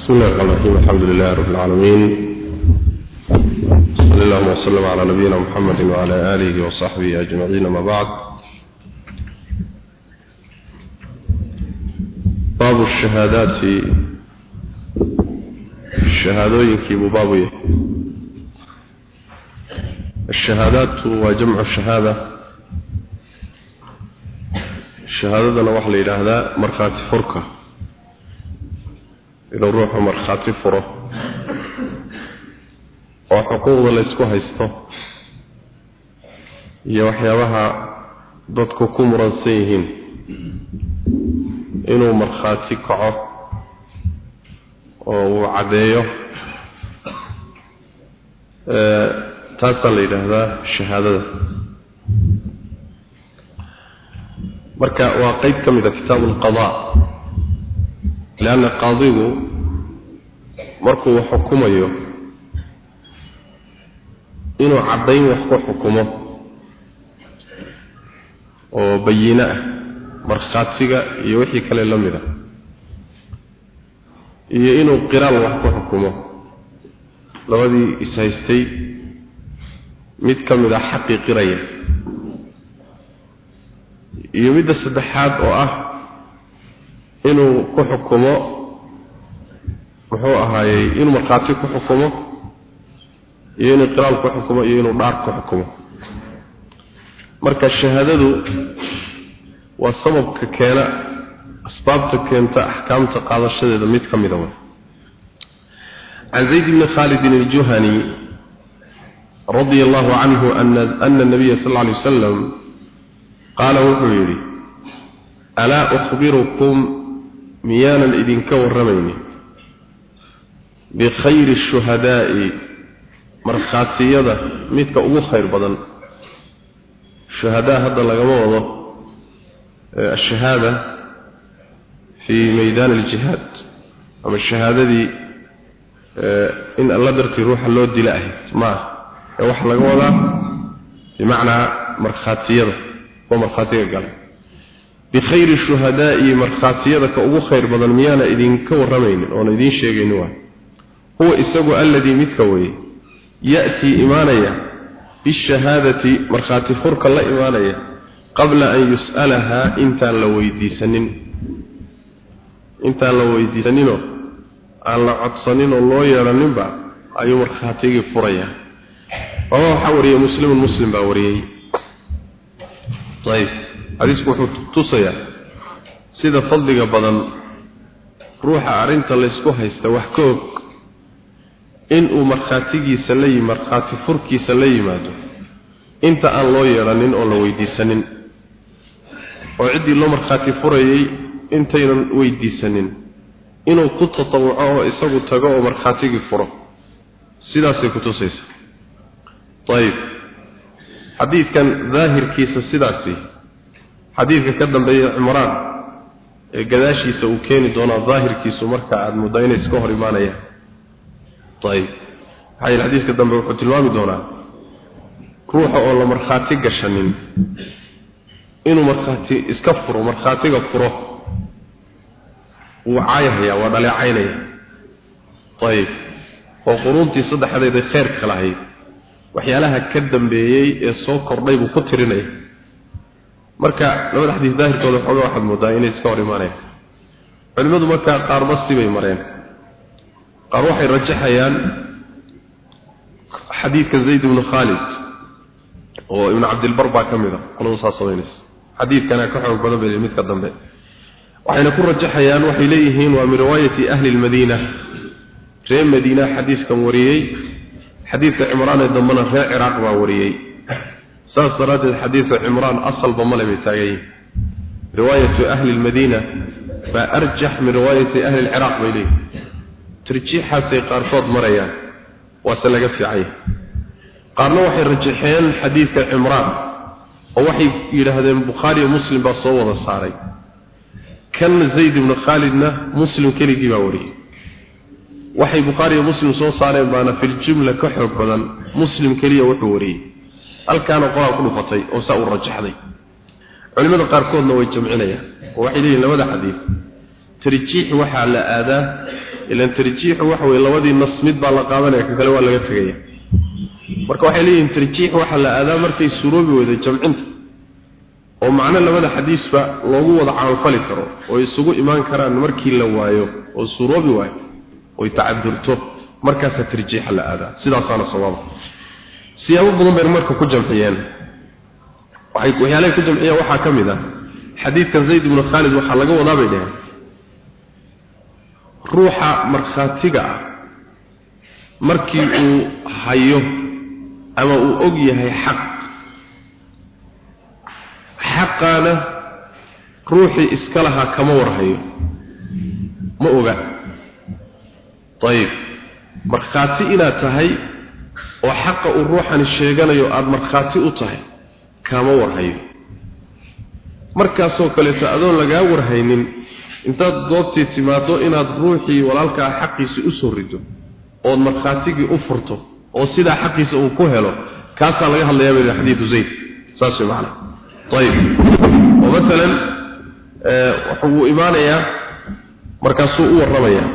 بسم الله الرحمن الرحيم الحمد لله رب العالمين صلى الله وسلم على نبينا محمد وعلى آله وصحبه أجمعين ما بعد باب الشهادات الشهادوين كيبو بابوية الشهادات وجمع الشهادة الشهادة نوح لي هذا مرخات فرقة inuu ruuxu markhaati furo. Oo xuquuqda la ysku haysto. Iyo waxyaabaha dadku ku muransan yihiin. Inuu markhaati kaco oo uu caddeeyo. Taasaa la yidhaahdaa shahaadada. Marka waa qeyb ka mid a kitaabu alqadaa leanna qaadigu markuu xukumayo inuu caddayn wax ku xukumo oo bayino ah markhaatiga iyo wixii kale la mid a iyo inuu qiraal wax ku xukumo labadii is-haystay mid ka mid ah xaqii qiraya iyo midda saddexaad oo ah inuu ku xukumo muxuu ahaayey inuu markhaati ku xukumo iyo inuu qiraal ku xukumo iyo inuu dhaar ku xukumo. Marka shahaadadu waa sababka keena asbaabta keenta axkaamta qaadashadeeda mid ka mida wey can zayd bni khalidin aljuhani radia allahu canhu ana nabiya sal lla alay wasalam qaala wuxuu yidhi alaa ukhbirukum miyaanan idinka warramaynin. Bikhayri shuhadaa'i markhaatiyada midka ugu khayr badan. Shuhadaa hadda lagama wado ashahaada fii maydaan aljihaad ama shahaadadii in alla dartii ruuxa loo dila ahayd. Maaha ee waxaa laga wadaa bimacnaa markhaatiyada kuwa markhaatiga gala bikhayri shuhadaa'i markhaatiyada ka ugu khayr badan miyaana idinka warramaynin oona idiin sheegaynin waay huwa isagu alladii midka weeye ya'tii imaanaya bishahaadati markhaati furka la imaanaya qabla an yus'alahaa intaan la weydiisanin intaan la weydiisaninoo aan la codsanin oo loo yeedhaninba ayuu markhaatigii furaya ama waxaa wariyey muslimun muslim baa wariyey ayb xadiisku wuxuu tusayaa sida fadliga badan ruuxa arrinta laysku haysta wax ka og inuu markhaatigiisa la yimi markhaati furkiisa la yimaado inta aan loo yeedhanin oo la weydiisanin. Oo ciddii loo markhaati furayay intaynan weydiisanin. Inuu ku tatawuco oo isagu tago oo markhaatigii furo. Sidaasay ku tusaysaa. Ayib xadiidkan daahirkiisa sidaasi xadiidka ka dambeeya cimraan ee gadaashiisa uu keeni doonaa daahirkiisu marka aada muddo inay iska hor imaanayaan. Ayib maxaa yeele xadiiska dambe wuxuu tilmaami doonaa ruuxa oo la markhaati gashanin inuu markhaati iska furo markhaatiga furo wuu caayhayaa waa dhaleecaynaya ayib oo quruuntii saddexdeeda kheyrka lahayd. Waxyaalaha ka dambeeyey ee soo kordhay buu ku tirinaya marka labada xadiis daahirkooda xooga waxaad moodaa inay iska hor imaanayaan culimmadu markaa qaarba sibay mareen. Qaar waxay rajaxayaan xadiidka zayd ibnu khaalid oo ibnu cabdilbar baa ka mid a. Qoladu saa xadiidkana ka xoog badan bay midka dambe. Waxayna ku rajaxayaan waxay leeyihiin waa min riwaayati ahli lmadiina reer madiina xadiiskan wariyey. Xadiidka cimraan ee dambena reer ciraaq baa wariyey saas daraaddeed xadiidka cimraan asalba male bay taagan yihiin riwaayatu ahli lmadiina baa arjax min riwaayati ahli lciraaq bay leeyihiin tarjiixaasay qaarkood marayaan. Waase laga fiicanya qaarna waxay rajaxeen xadiidka cimraan oo waxay yidhaahdeen bukhaariyo muslim baa soo wada saaray. Kan zayd ibnu khaalidna muslim keligii baa wariyey. Waxay bukhaariyo muslim soo saareen baana filjumla ka xoog badan muslim keliya wuxuu wariyey halkaana qoraal ku dhufatay oo saa u rajaxday. Culimada qaarkoodna way jamcinayaan oo waxay leeyihiin labada xadiid tarjiix waxaa la aadaa ilan tarjiixu waxa weye labadii nas mid baa la qaadanaya ka kale waa laga tegaya. Marka waxay leeyihiin tarjiix waxaa la aadaa markay suroobi weyda jamcinta oo macno labada xadiisba loogu wada camalfali karo oo isugu imaan karaan markii la waayo oo suroobi waayo oy tacadurto. Markaasaa tarjiixa la aadaa. Sidaasaana sawaaba siyaabo badan bay marka ku jamciyeen. Waxay ku jamciyeen waxaa ka mid ah xadiidkan zayd ibnu khaalid waxaa laga wadaa bay dhaheen. Ruuxa markhaatiga ah markii uu hayo ama uu og yahay xaq xaqaana ruuxii iska lahaa kama warhayo ma oga. Ayib markhaati inaad tahay oo xaqa uu ruuxani sheeganayo aada markhaati u tahay kama warhayo. Markaasoo kaleeto adoon lagaa warhaynin intaad goobtii timaado inaad ruuxii walaalkaa xaqiisi u soo rido ood markhaatigii u furto oo sidaa xaqiisa uu ku helo kaasaa laga hadlayaa bay xadiidu zayd. Saas way macana ayib oo masalan wuxuu imaanayaa markaasuu u warramayaa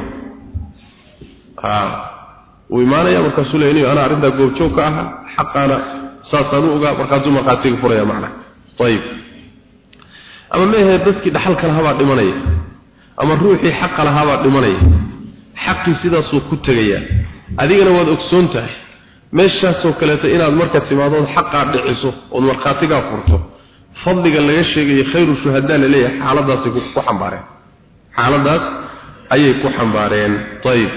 imaanaya markaasuu leeyahay anaa arrintaa goobjoog ka aha xaqaana saasaan u ogaa. Markaasuu markhaatiga furaya macna ayib ama meehe dadkii dhaxalka lahabaa dhimanaya ama ruuxii xaqa lahaabaa dhimanaya. Xaqii sidaasuu ku tegayaa. Adigana waad ogsoon tahay meeshaasoo kaleeto inaad marka timaadood xaqaa dhiciso ood markhaatigaa furto. Fadliga laga sheegayo khayru shuhadaa la leeyahay xaaladaasay ku xambaareen. Xaaladaas ayay ku xambaareen. Ayib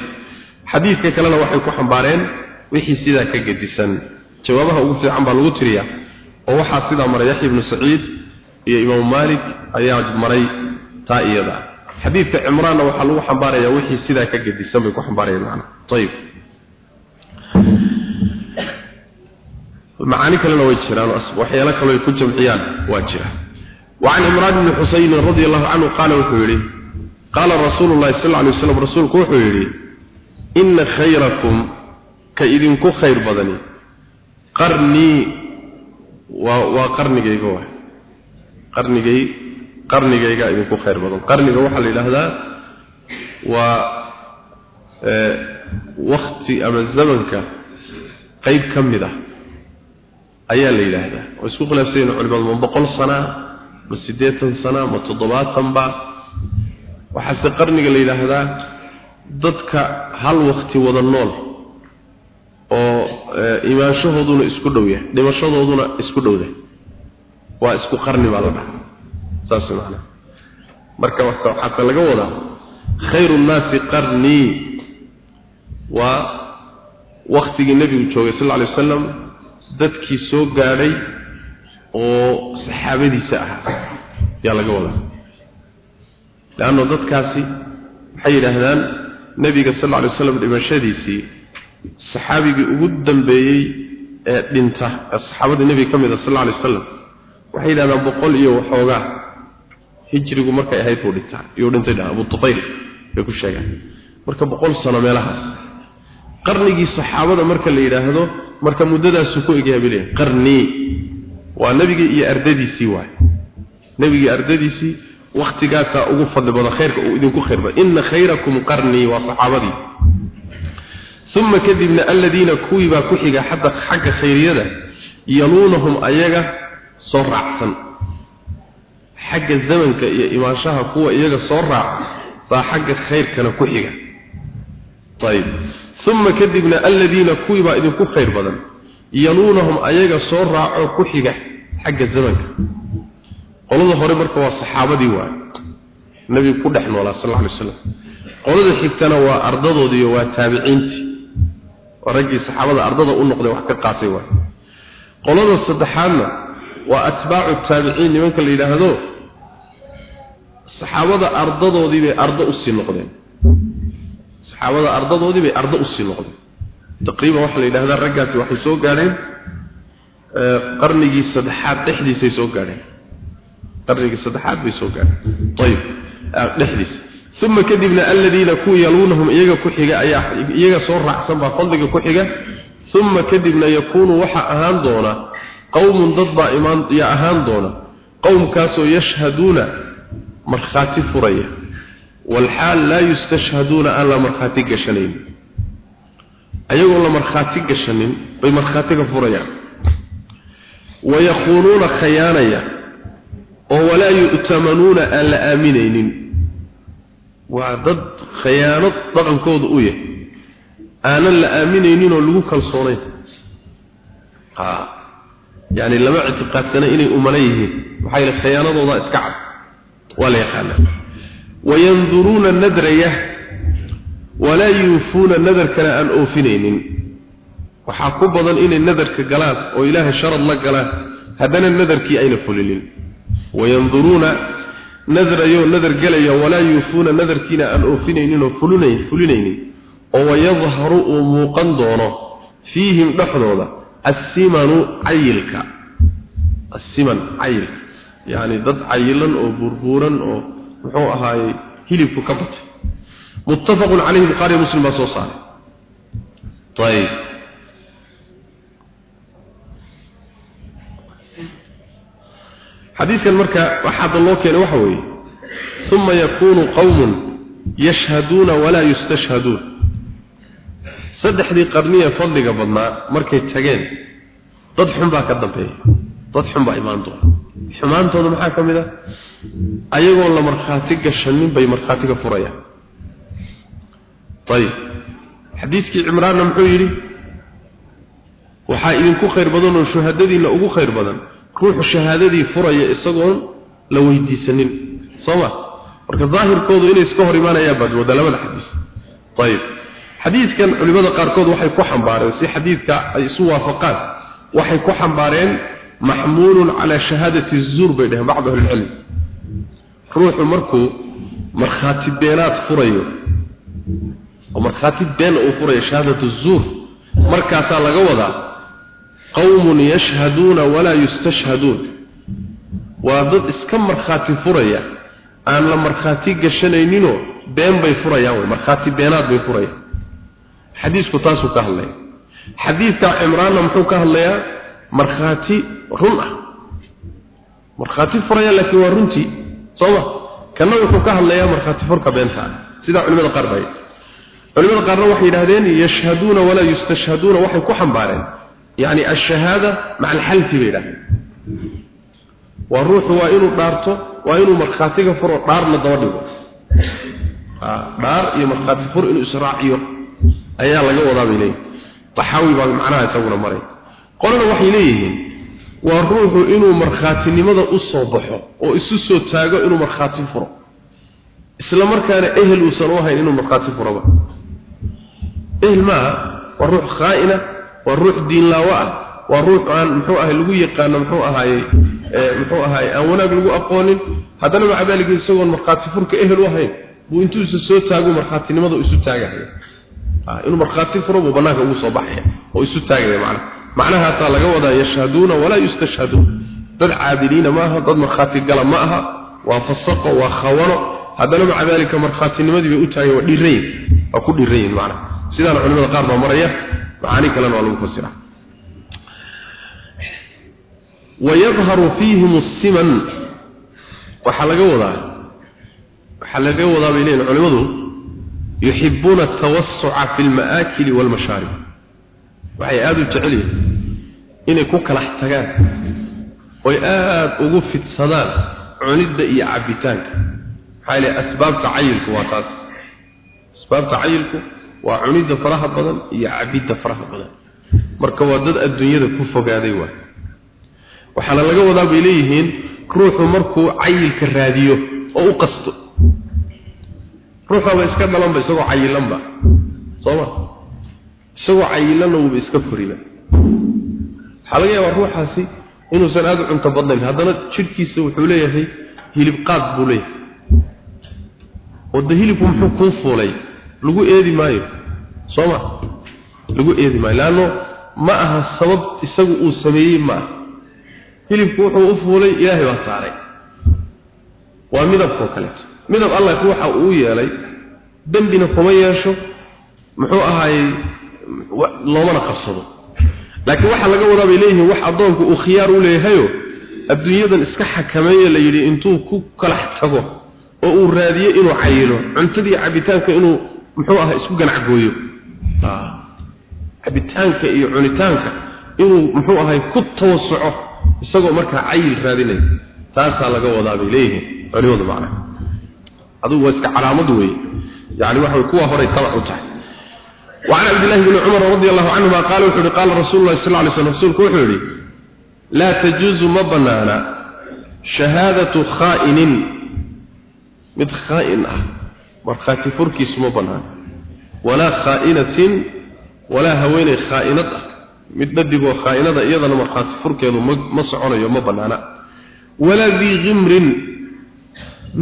xadiidka kalena waxay ku xambaareen wixii sidaa ka gedisan jawaabaha ugu fiican baa lagu tiriyaa oo waxaa sidaa maray yaxya ibnu saciid iyo imaamu maalik ayaa maray taa iyada xadiidka cimraanna waxaa lagu xambaarayaa wixii sidaa ka gedisan bay ku xambaarayeen macna ayib macaani kalena way jiraan waxyaalo kale ay ku jamciyaan waa jira وعن عمران بن حسين رضي الله عنه قال وحيري قال رسول الله صلى الله عليه وسلم رسولك ina khayrakum ka idinku khayr badani. Qarnii waa waa qarnigayga waay. Qarnigay qarnigayga idinku khayr badan. Qarniga waxaa la yidhaahdaa waa wakti ama zamanka qeyb ka mid ah. Ayaa la yidhaahdaa. Oo isku khilaafsayen culimadu ma boqol sana ma siddeetan sana ma toddobaatan ba. Waxaase qarniga la yidhaahdaa dadka hal wakti wada nool oo imaanshahooduna isku dhow yahay dhimashadooduna isku dhowdahay waa isku qarni baa la dhahaa. Saas macnaa marka waxaase laga wadaa khayru nnaasi qarnii waa waktigii nebigu joogay sal lla alay wasalam dadkii soo gaadhay oo saxaabadiisa ahaa. Yaa laga wadaa. Leanno dadkaasi waxay yidhaahdaan nebiga sal alla lay slam dhimashadiisii saxaabigii ugu dambeeyey ee dhinta ee saxaabadii nebiga ka mid a sal alla alay wasalam waxay yidhahdaan boqol iyo waxoogaa hijrigu markay ahayd buu dhintaa. Iyuu dhintay dhaha abu tufayl bay ku sheegaan marka boqol sano meelahaas qarnigii saxaabada marka la yidhaahdo marka muddadaasu ku bilay qarni waa nabigii iyo ardadiisii waay nabigii ardadiisii waqtigaasaa ugu fadli badan khayrka uu idinku khayr badan. Inna khayrakum qarnii waa saxaabadii. Uma kadibna aladiina kuwii baa ku xiga xadda xagga khayriyada yaluunahum ayaga soo raacsan. Xagga zamanka iyo imaanshaha kuwa iyaga soo raaca baa xagga khayrkana ku xiga. Ayib uma kadibna aladiina kuwii baa idinku khayr badan yaluunahum ayaga soo raaco ku xiga xagga zamanka qolada hore marka waa saxaabadii waay nabigu ku dhex noolaa sal alla alay slam qolada xigtana waa ardadoodiiyo waa taabiciintii. Waa raggii saxaabada ardada u noqday wax ka qaatay waay qolada saddexaadna waa atbaacu taabiciin nimanka la yidhaahdo saxaabada ardadoodii bay ardo u sii noqdeen. Saxaabada ardadoodii bay ardo u sii noqdeen. Taqriiban waxaa la yidhahdaa raggaasi waxay soo gaadheen qarnigii saddexaad dhexdiisay soo gaadheen qarnigii saddexaad bay soo gaadheen ayib dhexdiisa uma kadibna aladiina kuwa yaluunahum iyaga ku xiga ayaa iyaga soo raacsan baa fadliga ku xiga. Uma kadibna yakuunu waxa ahaan doona qowmun dad baa imaan yaa ahaan doona qowmkaasoo yashhaduuna markhaati furaya. Walxaal laa yustashhaduuna aan la markhaati gashanayn. Ayagoon la markhaati gashanin bay markhaatiga furayaan. Wayakuunuuna khayaanaya oo walaa yu'tamanuuna aan la aaminaynin. Waa dad khayaano dhaqankooda u yahay aanan la aaminaynin oo lagu kalsoonayn. Ha yani lama ictiqaadsana inay umana yihiin. Maxaa yeele khayaanadooda iska cad. Waa la yaqaanaa. Wayanduruuna nadraya walaa yuufuuna nadarkana aan oofinaynin. Waxaa ku badan inay nadarka galaan oo ilaahay sharad la galaan haddana nadarkii ayna fulinin wayanduruuna nadrayo nadar gelaya walaa yuufuuna nadarkiina aan oofinaynin oo fulinayn fulinaynin oo wayadharu uu muuqan doono fiihim dhexdooda assimanu cayilka assiman cayilka yacni dad cayilan oo burbuuran oo muxuu ahaayey hilibku ka batay muttafaqun calayhi bukhari muslim baa soo saaray ayib xadiiskan marka waxaada loo keenay waxa weeye uma yakunu qowmun yashhaduuna walaa yustashhaduun. Saddexdii qarniye fadliga badnaa markay tageen dad xun baa ka dambeeya dad xun baa imaan doona xumaantooda maxaa ka mid ah? Ayagoon la markhaati gashanin bay markhaatiga furayaan. Ayib xadiiskii cimraanna muxuu yidhi waxaa idinku khayr badan oo shuhadadiinna ugu khayr badan ruuxu shahaadadii furaya isagoon la weydiisanin. Soo ma marka daahirkoodu inay iska hor imaanayaan baad moodaa labada xadiis. Ayib xadiidkan culimada qaarkood waxay ku xambaareen si xadiidka ay isu waafaqaan waxay ku xambaareen maxmuulun calaa shahaadati zuur bay dhaheen bacdu ahlilcilm ruuxu markuu markhaati beenaad furayo oo markhaati been uu furayo shahaadatu zuur markaasaa laga wadaa qowmun yashhaduuna walaa yustashhaduun. Waa dad iska markhaati furaya aan la markhaati gashanayninoo been bay furayaan wey markhaati beenaad bay furayaan. Xadiisku taasuu ka hadlaya. Xadiidka cimraanna muxuu ka hadlayaa? Markhaati run ah. Markhaati furaya laakiin waa runtii sooma kana wuxuu ka hadlayaa markhaati furka beenta ah. Sidaa culimada qaar baa culimada qaarna waxay yidhaahdeen yashhaduuna walaa yustashhaduuna waxay ku xambaareen yani ashahaada maca alxalfi bay yidhahdeen. Waa ruuxu waa inuu dhaarto waa inuu markhaatiga furo dhaarna daba dhigo. Dhaar iyo markhaati fur inuu israaciyo ayaa laga wadaa bay leeyihiin taxaawi baa macnaha isaguna maray. Qolana waxay leeyihiin waa ruuxu inuu markhaatinimada u soo baxo oo isu soo taago inuu markhaati furo. Isla waa ruux diinlaawo ah. Waa ruux aan muxuu ahay lagu yaqaano muxuu ahaaye muxuu ahaaye aan wanaag lagu aqoonin. Haddana maca daalika isagoon markhaati furka ehel u ahayn buu intuu isa soo taago markhaatinimada isu taagahaya inuu markhaati furo buu bannaanka ugu soo baxaya oo isu taagaya macnaha macnahaasaa laga wadaa yashhaduuna walaa yustashhaduun. Dad caadiliina ma aha dad markhaati gala ma aha waa fasaqo waa khawano. Haddana maca daalika markhaatinimadii bay u taageen waa dhirayin waa ku dhirayin macnaha sidaana culimada qaar baa maraya macaani kalena waa lagu fasira. Wayadharu fiihim siman. Waxaa laga wadaa waxaa laga wadaa bay leeyihiin culimadu yuxibuuna atawasuca fi lma'aakili waalmashaarib waxay aada u jecel yihiin inay ku kalax tagaan oy aada ugu fidsadaan cunidda iyo cabbitaanka. Maxaa yeele asbaabta cayilku waa taas. Asbaabta cayilku waa cunidda faraha badan iyo cabidda faraha badan. Marka waa dad adduunyada ku fogaaday waay waxaana laga wadaa bay leeyihiin ruuxu markuu cayilka raadiyo oo u qasto. Ruuxaba iska dhalanba isagoo cayilanba sooma isagoo cayilanna wuuba iska koriba waxaa laga yaabaa ruuxaasi inuusan aada u cunto badnayn. Haddana jidhkiisa wuxuu leeyahay hilib qaad buu leeyahay. Oo hilibku muxuu kuu fuulay lagu eedi maayo. Sooma lagu eedi maayo. Leanno ma aha sabab isagu uu sameeyey ma aha. Hilibku wuxuu u fuulay ilaahay baa saaray. Waa midabkoo kaleeto midab allah ruuxa uu yeelay dembina kuma yeesho muxuu ahaayey loomana qabsado. Laakiin waxaa laga wadaa bay leeyihiin wax addoonku uu khiyaar u leeyahayo adduunyadan iska xakameeye la yidhi intuu ku kalax tago oo uu raadiyo inuu cayilo cuntadii cabitaanka inuu muxuu ahaa isku ganacgooyo cabitaanka iyo cunitaanka inuu muxuu ahay ku tawasuco isagoo markaa cayil raadinaya taasaa laga wadaa bay leeyihiin culimadu macnaha adigu waa iska calaamad weeye yani waxa kuwa horay tabac u tahay وعن عبد الله بن عمر رضي الله عنهما قال وحده قال رسول الله صلى الله عليه وسلم رسولك وحده لا تجوز مبنانا شهادة خائن مد خائن markhaati furkiisu ma bannaan. Walaa khaa'inatin walaa haweenay khaa'inad ah. Mid dhadigoo khaa'inada iyadana markhaati furkeedu ma soconayo ma bannaana. Walaa dii kimrin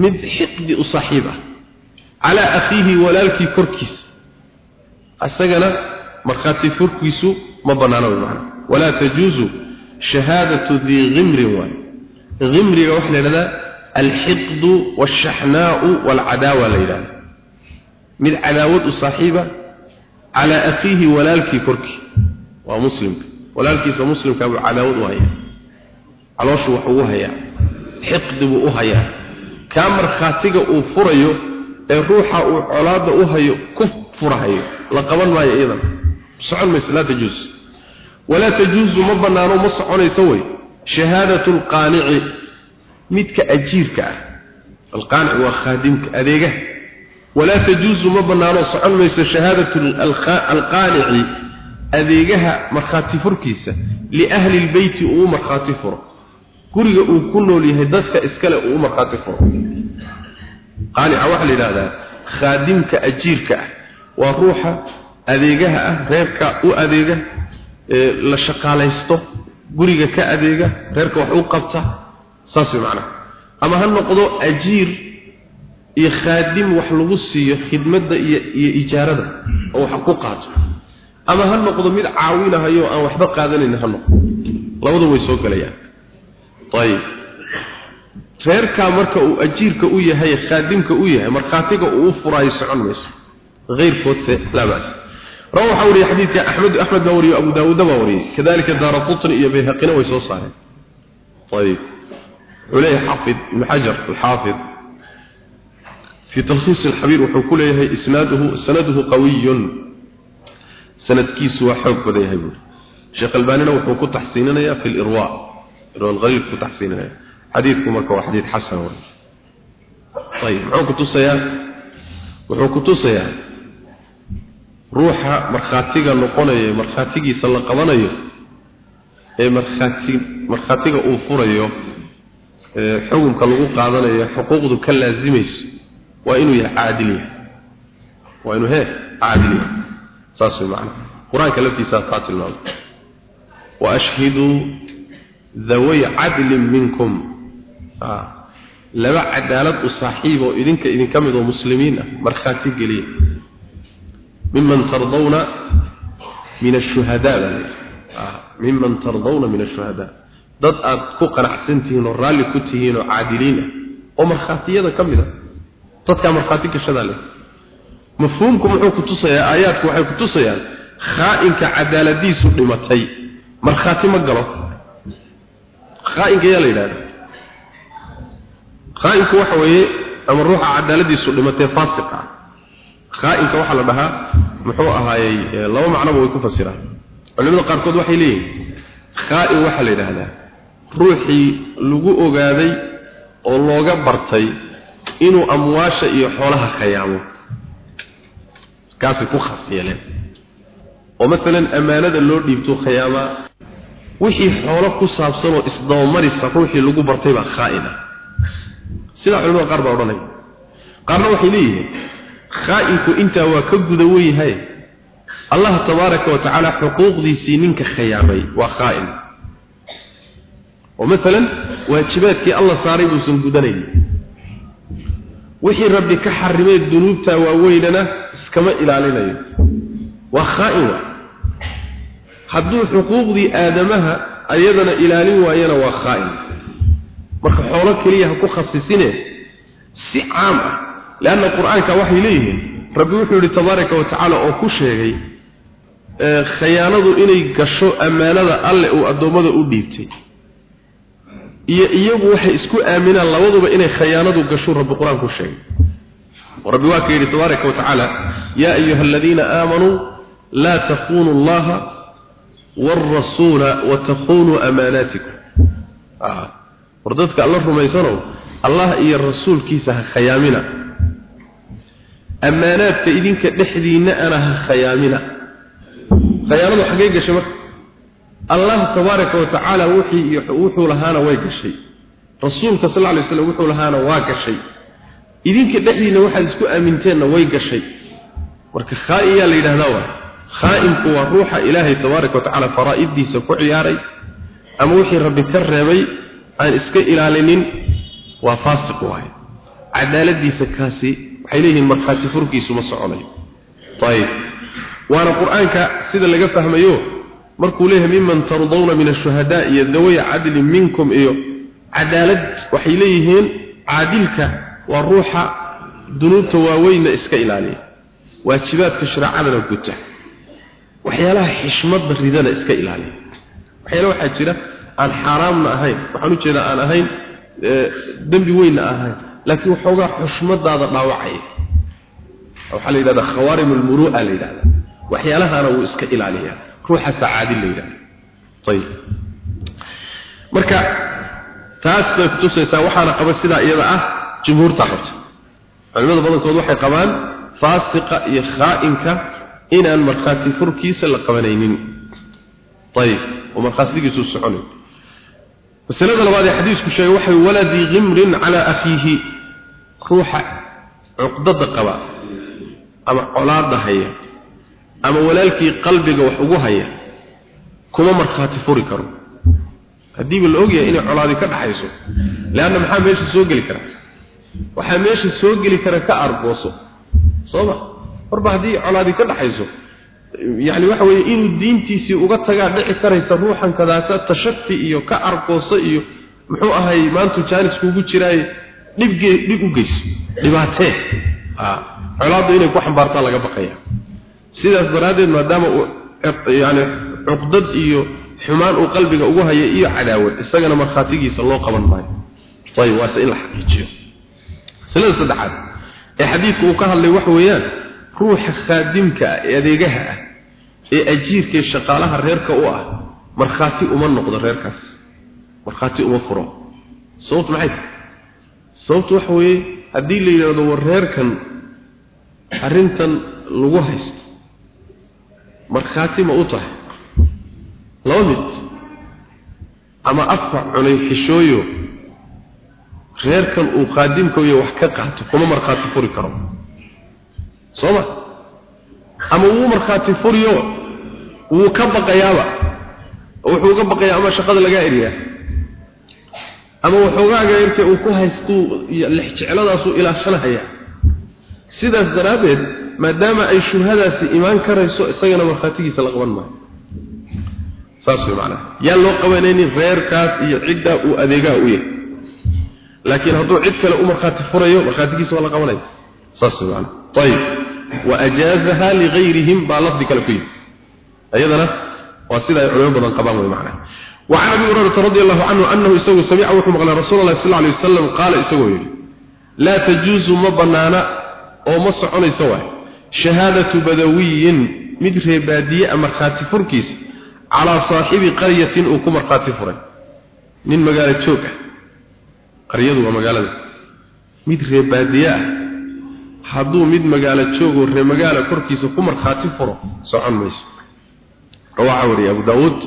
mid xiqdi u saaxiib ah. Calaa akhiihi walaalkii korkiisa. Isagana markhaati furkiisu ma bannaana man walaa tajuusu shahaadatu dii kimrin waay imriga waxaa la idhahdaa alxiqdu waalshaxnaau waalcadaawa la yidhahda mid cadaawad u saaxiiba calaa akhiihi walaalkii korkii waa muslimka walaalkiisa muslimkaa buu cadaawad u hayaa calooshu wax ugu hayaa xiqdi buu u hayaa kaa markhaatiga uu furayo ee ruuxa uu colaadda u hayo ku furahayo la qaban midka ajiirka ah. Alqaanic waa khaadimka adeegaha walaa tajuusu ma banaano socon mayso shahaadatu alqaanici adeegaha markhaati furkiisa liahli lbeyti uu markhaati furo. Guriga uu ku nool yahay dadka iskale uu markhaati furo. Qaanica waxaa la yidhahdaa khaadimka ajiirka ah waa ruuxa adeegaha ah reerka u adeega la shaqaalaysto guriga ka adeega reerka wax u qabta saas way macnaha ama ha noqdo ajiir iyo khaadim wax lagu siiyo khidmadda iyo iyo ijaarada oo wax ku qaato ama ha noqdo mid caawinahayo aan waxba qaadanayn ha noqdo labadu way soo galayaan ayib reerkaa marka uu ajiirka u yahay khaadimka u yahay markhaatiga uu u furaayo socon mayso غير فوت لا بأس روى حوري حديث أحمد أحمد نوري وأبو داود نوري كذلك دار قطن إيا بيهقنا ويسوس عليه طيب عليه حافظ ابن حجر الحافظ في تلخيص الحبير وحكول إيه إسناده سنده قوي سند كيس وحب بده يقول شيخ الباني وحكو تحسيننا في الإرواء إرواء الغريب تحسيننا حديثكم مركو حديث حسن طيب معوك تصيا وحكو تصيا ruuxa markhaatiga noqonaya markhaatigiisa la qabanayo ee markhaati markhaatiga uu furayo ee xukumka lagu qaadanayo xuquuqdu ka laasimayso waa inuu yahay caadil yahay. Waa inuu he caadil yahay. Saas way macnaha qur'aanka laftiisa taa tilmaamay. Waashhiduu daway cadlin minkum. Ah, laba cadaalad u saaxiib oo idinka idinka mid oo muslimiin ah markhaati geliya. Miman tardawna min ashuhadaa ah, miman tardawna min ashuhadaa dad aad ku qanacsantihiin oo raalli ku tihiin oo caadiliin ah. Oo markhaatiyada ka mid a dadkaa markhaati gashadaa leh. Mafhuumku muxuu ku tusayaa aayaadku waxay ku tusayaan khaa'inka cadaaladiisu dhimatay. Markhaati ma galo. Khaa'inka yaa la yidhahda khaa'inku waxa weeye ama ruuxa cadaaladiisu dhimatay faasiq ah khaa'inka waxaa la dhahaa muxuu ahaayey laba macnoba way ku fasiraan. Culimada qaarkood waxay leeyihiin khaa'in waxaa la yidhaahdaa ruuxii lagu ogaaday oo looga bartay inuu amwaasha iyo xoolaha khayaamo kaasay ku khas yeeleen oo masalan ammaanada loo dhiibto khayaamaa wixii xoolo ku saabsan oo isdabamarisa ruuxii lagu bartay baa khaa'in ah sidaa culimada qaar baa odhanaya qaarna waxay leeyihiin khaa'inku intaa waa ka guda wenyahay allah tabaaraka wa tacaala xuquuqdiisii ninka khayaamay waa khaa'in oo maalan waajibaadkii alla saaray buusan gudanayn wixii rabbi ka xarimay dunuubta waaweynana iskama ilaalinayo. Waa khaa'in hadduu xuquuqdii aadamaha iyadana ilaalin waayana waa khaa'in. Marka xoolo keliya ha ku khasisine si caam ah leanna qur'aanka waxay leeyihiin rabbi wuxuu yihi tabaaraka wa tacaala oo ku sheegay khayaanadu inay gasho ammaanada alle uu addoommada u dhiibtay iyo iyagu waxay isku aaminaan labaduba inay khayaanadu gasho rabbi qur'aanku sheegay. Rabbi waa yidhi tabaaraka wa tacaala yaa ayuha aladiina aamanuu laa takunuu allaha amaanaatikum. War dadka alla rumaysanow allah iyo rasuulkiisa ha khayaamina. Ammaanaadka idinka dhexdiinna ana ha khayaamina. Khayaanadu xaggay gashay marka allah tabaaraka wa tacaala wixii wuxuu lahaana way gashay. Rasuulka sal alay slam wuxuu lahaana waa gashay. Idinka dhexdiinna waxaad isku aaminteenna way gashay. Marka khaa'iyaa la yidhahdaa waa khaa'imku waa ruuxa ilaahay tabaaraka wa tacaala faraa'iddiisa ku ciyaaray ama wixii rabbi ka reebay aan iska ilaalinin waa faasiq waaye. Cadaaladiisa kaasi waxay leeyihiin markhaati furkiisu ma soconayo ayib waana qur'aanka sida laga fahmayo markuu leeyahay miman tardawna min ashuhadaa iyo dawaya cadlin minkum iyo cadaalad waxay leeyihiin caadilka waa ruuxa dunuubta waaweynna iska ilaaliya. Waajibaadka shareecadana guta waxyaalaha xishmadda ridana iska ilaaliya. Waxyaala waxaa jira aan xaaraamna ahayn waxaan u jeedaa aan ahayn dembi weynna ahayn laakiin waxoogaa xushmadaada dhaawacaya. Waxaa la yidhahdaa khawaarim almuru'a la yidhahda waxyaalahaana wuu iska ilaaliyaa ruuxaasaa caadil la yidhahda ayib marka taas bay kutusaysaa waxaana qaba sidaa iyada ah jumhuurta qabta culimada badankood waxay qabaan faasiqa iyo khaa'inka inaan markhaati furkiisa la qabanaynin. Ayib oo markhaatigiisu soconayo. Masalada labaad ee xadiisku sheegay waxay waladii khimrin calaa akhiihi. Ruuxa cuqdada qaba ama colaada haya ama walaalkii qalbiga wax ugu haya kuma markhaati furi karo haddiiba la ogyahay inay colaadi ka dhaxayso leanna maxaa meesha soo geli kara? Waxaa meesha soo geli kara ka argooso sooma marba haddii colaadi ka dhaxayso yani waxa weeye inuu diintiisii uga tagaa dhici karaysa ruuxan kadaasa tashafi iyo ka argooso iyo muxuu ahay maantu jaaniskuugu jiraaye dhibge dhib u geyso dhibaatee. Colaaddu inay ku xambaartaa laga baqaya sidaas daraaddeed maadaama uu yani cuqdad iyo xumaan uu qalbiga ugu haya iyo cadaawad isagana markhaatigiisa loo qaban maayo. Ayib waase in la xaqiijiyo. Masalada saddexaad ee xadiidku uu ka hadlay waxa weeyaan ruuxa khaadimka ah ee adeegaha ah ee ajiirka ee shaqaalaha reerka u ah markhaati uma noqdo reerkaas. Markhaati uma furo. Sababtu maxay? Tahay sababtu waxa weeye haddii la yidhaahdo war reerkan arrintan lagu haysto markhaati ma u tahay laba mid ama afka cunay xishooyo reerkan uu qaadimkayo wax ka qaato kuma markhaati furi karo. Sooma ama wuu markhaati furiyo wuu ka baqayaaba wuxuu uga baqayaa ama shaqada lagaa eriyaa? Ama waxoogaaga yarkee uu ku haystuu lexjecladaasuu ilaashanahaya sidaas daraaddeed maadaama ay shubhadaasi imaan karayso isagana markhaatigiisa la qaban maayo saas way macnaha yaan loo qabanaynin reerkaas iyo ciddaa uu adeegaha u yahay laakiin hadduu cid kale u markhaati furayo markhaatigiisa waa la qabanaya saas way macnaha ayib wa ajaazaha ligayrihim baa lafdi kale ku yimi ayadana waa sida ay culimo badan qabaan way macnaha وعن ابي هريره رضي الله عنه انه يسوي سمع وحمق رسول الله صلى الله عليه وسلم قال يسوي لا تجوز مبنانا او ما shahaadatu badawiyin mid reebaadiye ah markhaati furkiisa calaa saaxibi qaryatin uu ku markhaati furay. Nin magaalo joog ah. Qaryadu waa magaalada. Mid reebaadiye ah. Hadduu mid magaala joogoo reemagaala korkiisa ku markhaati furo socon mayso. Waxaa wariyay abu daawuud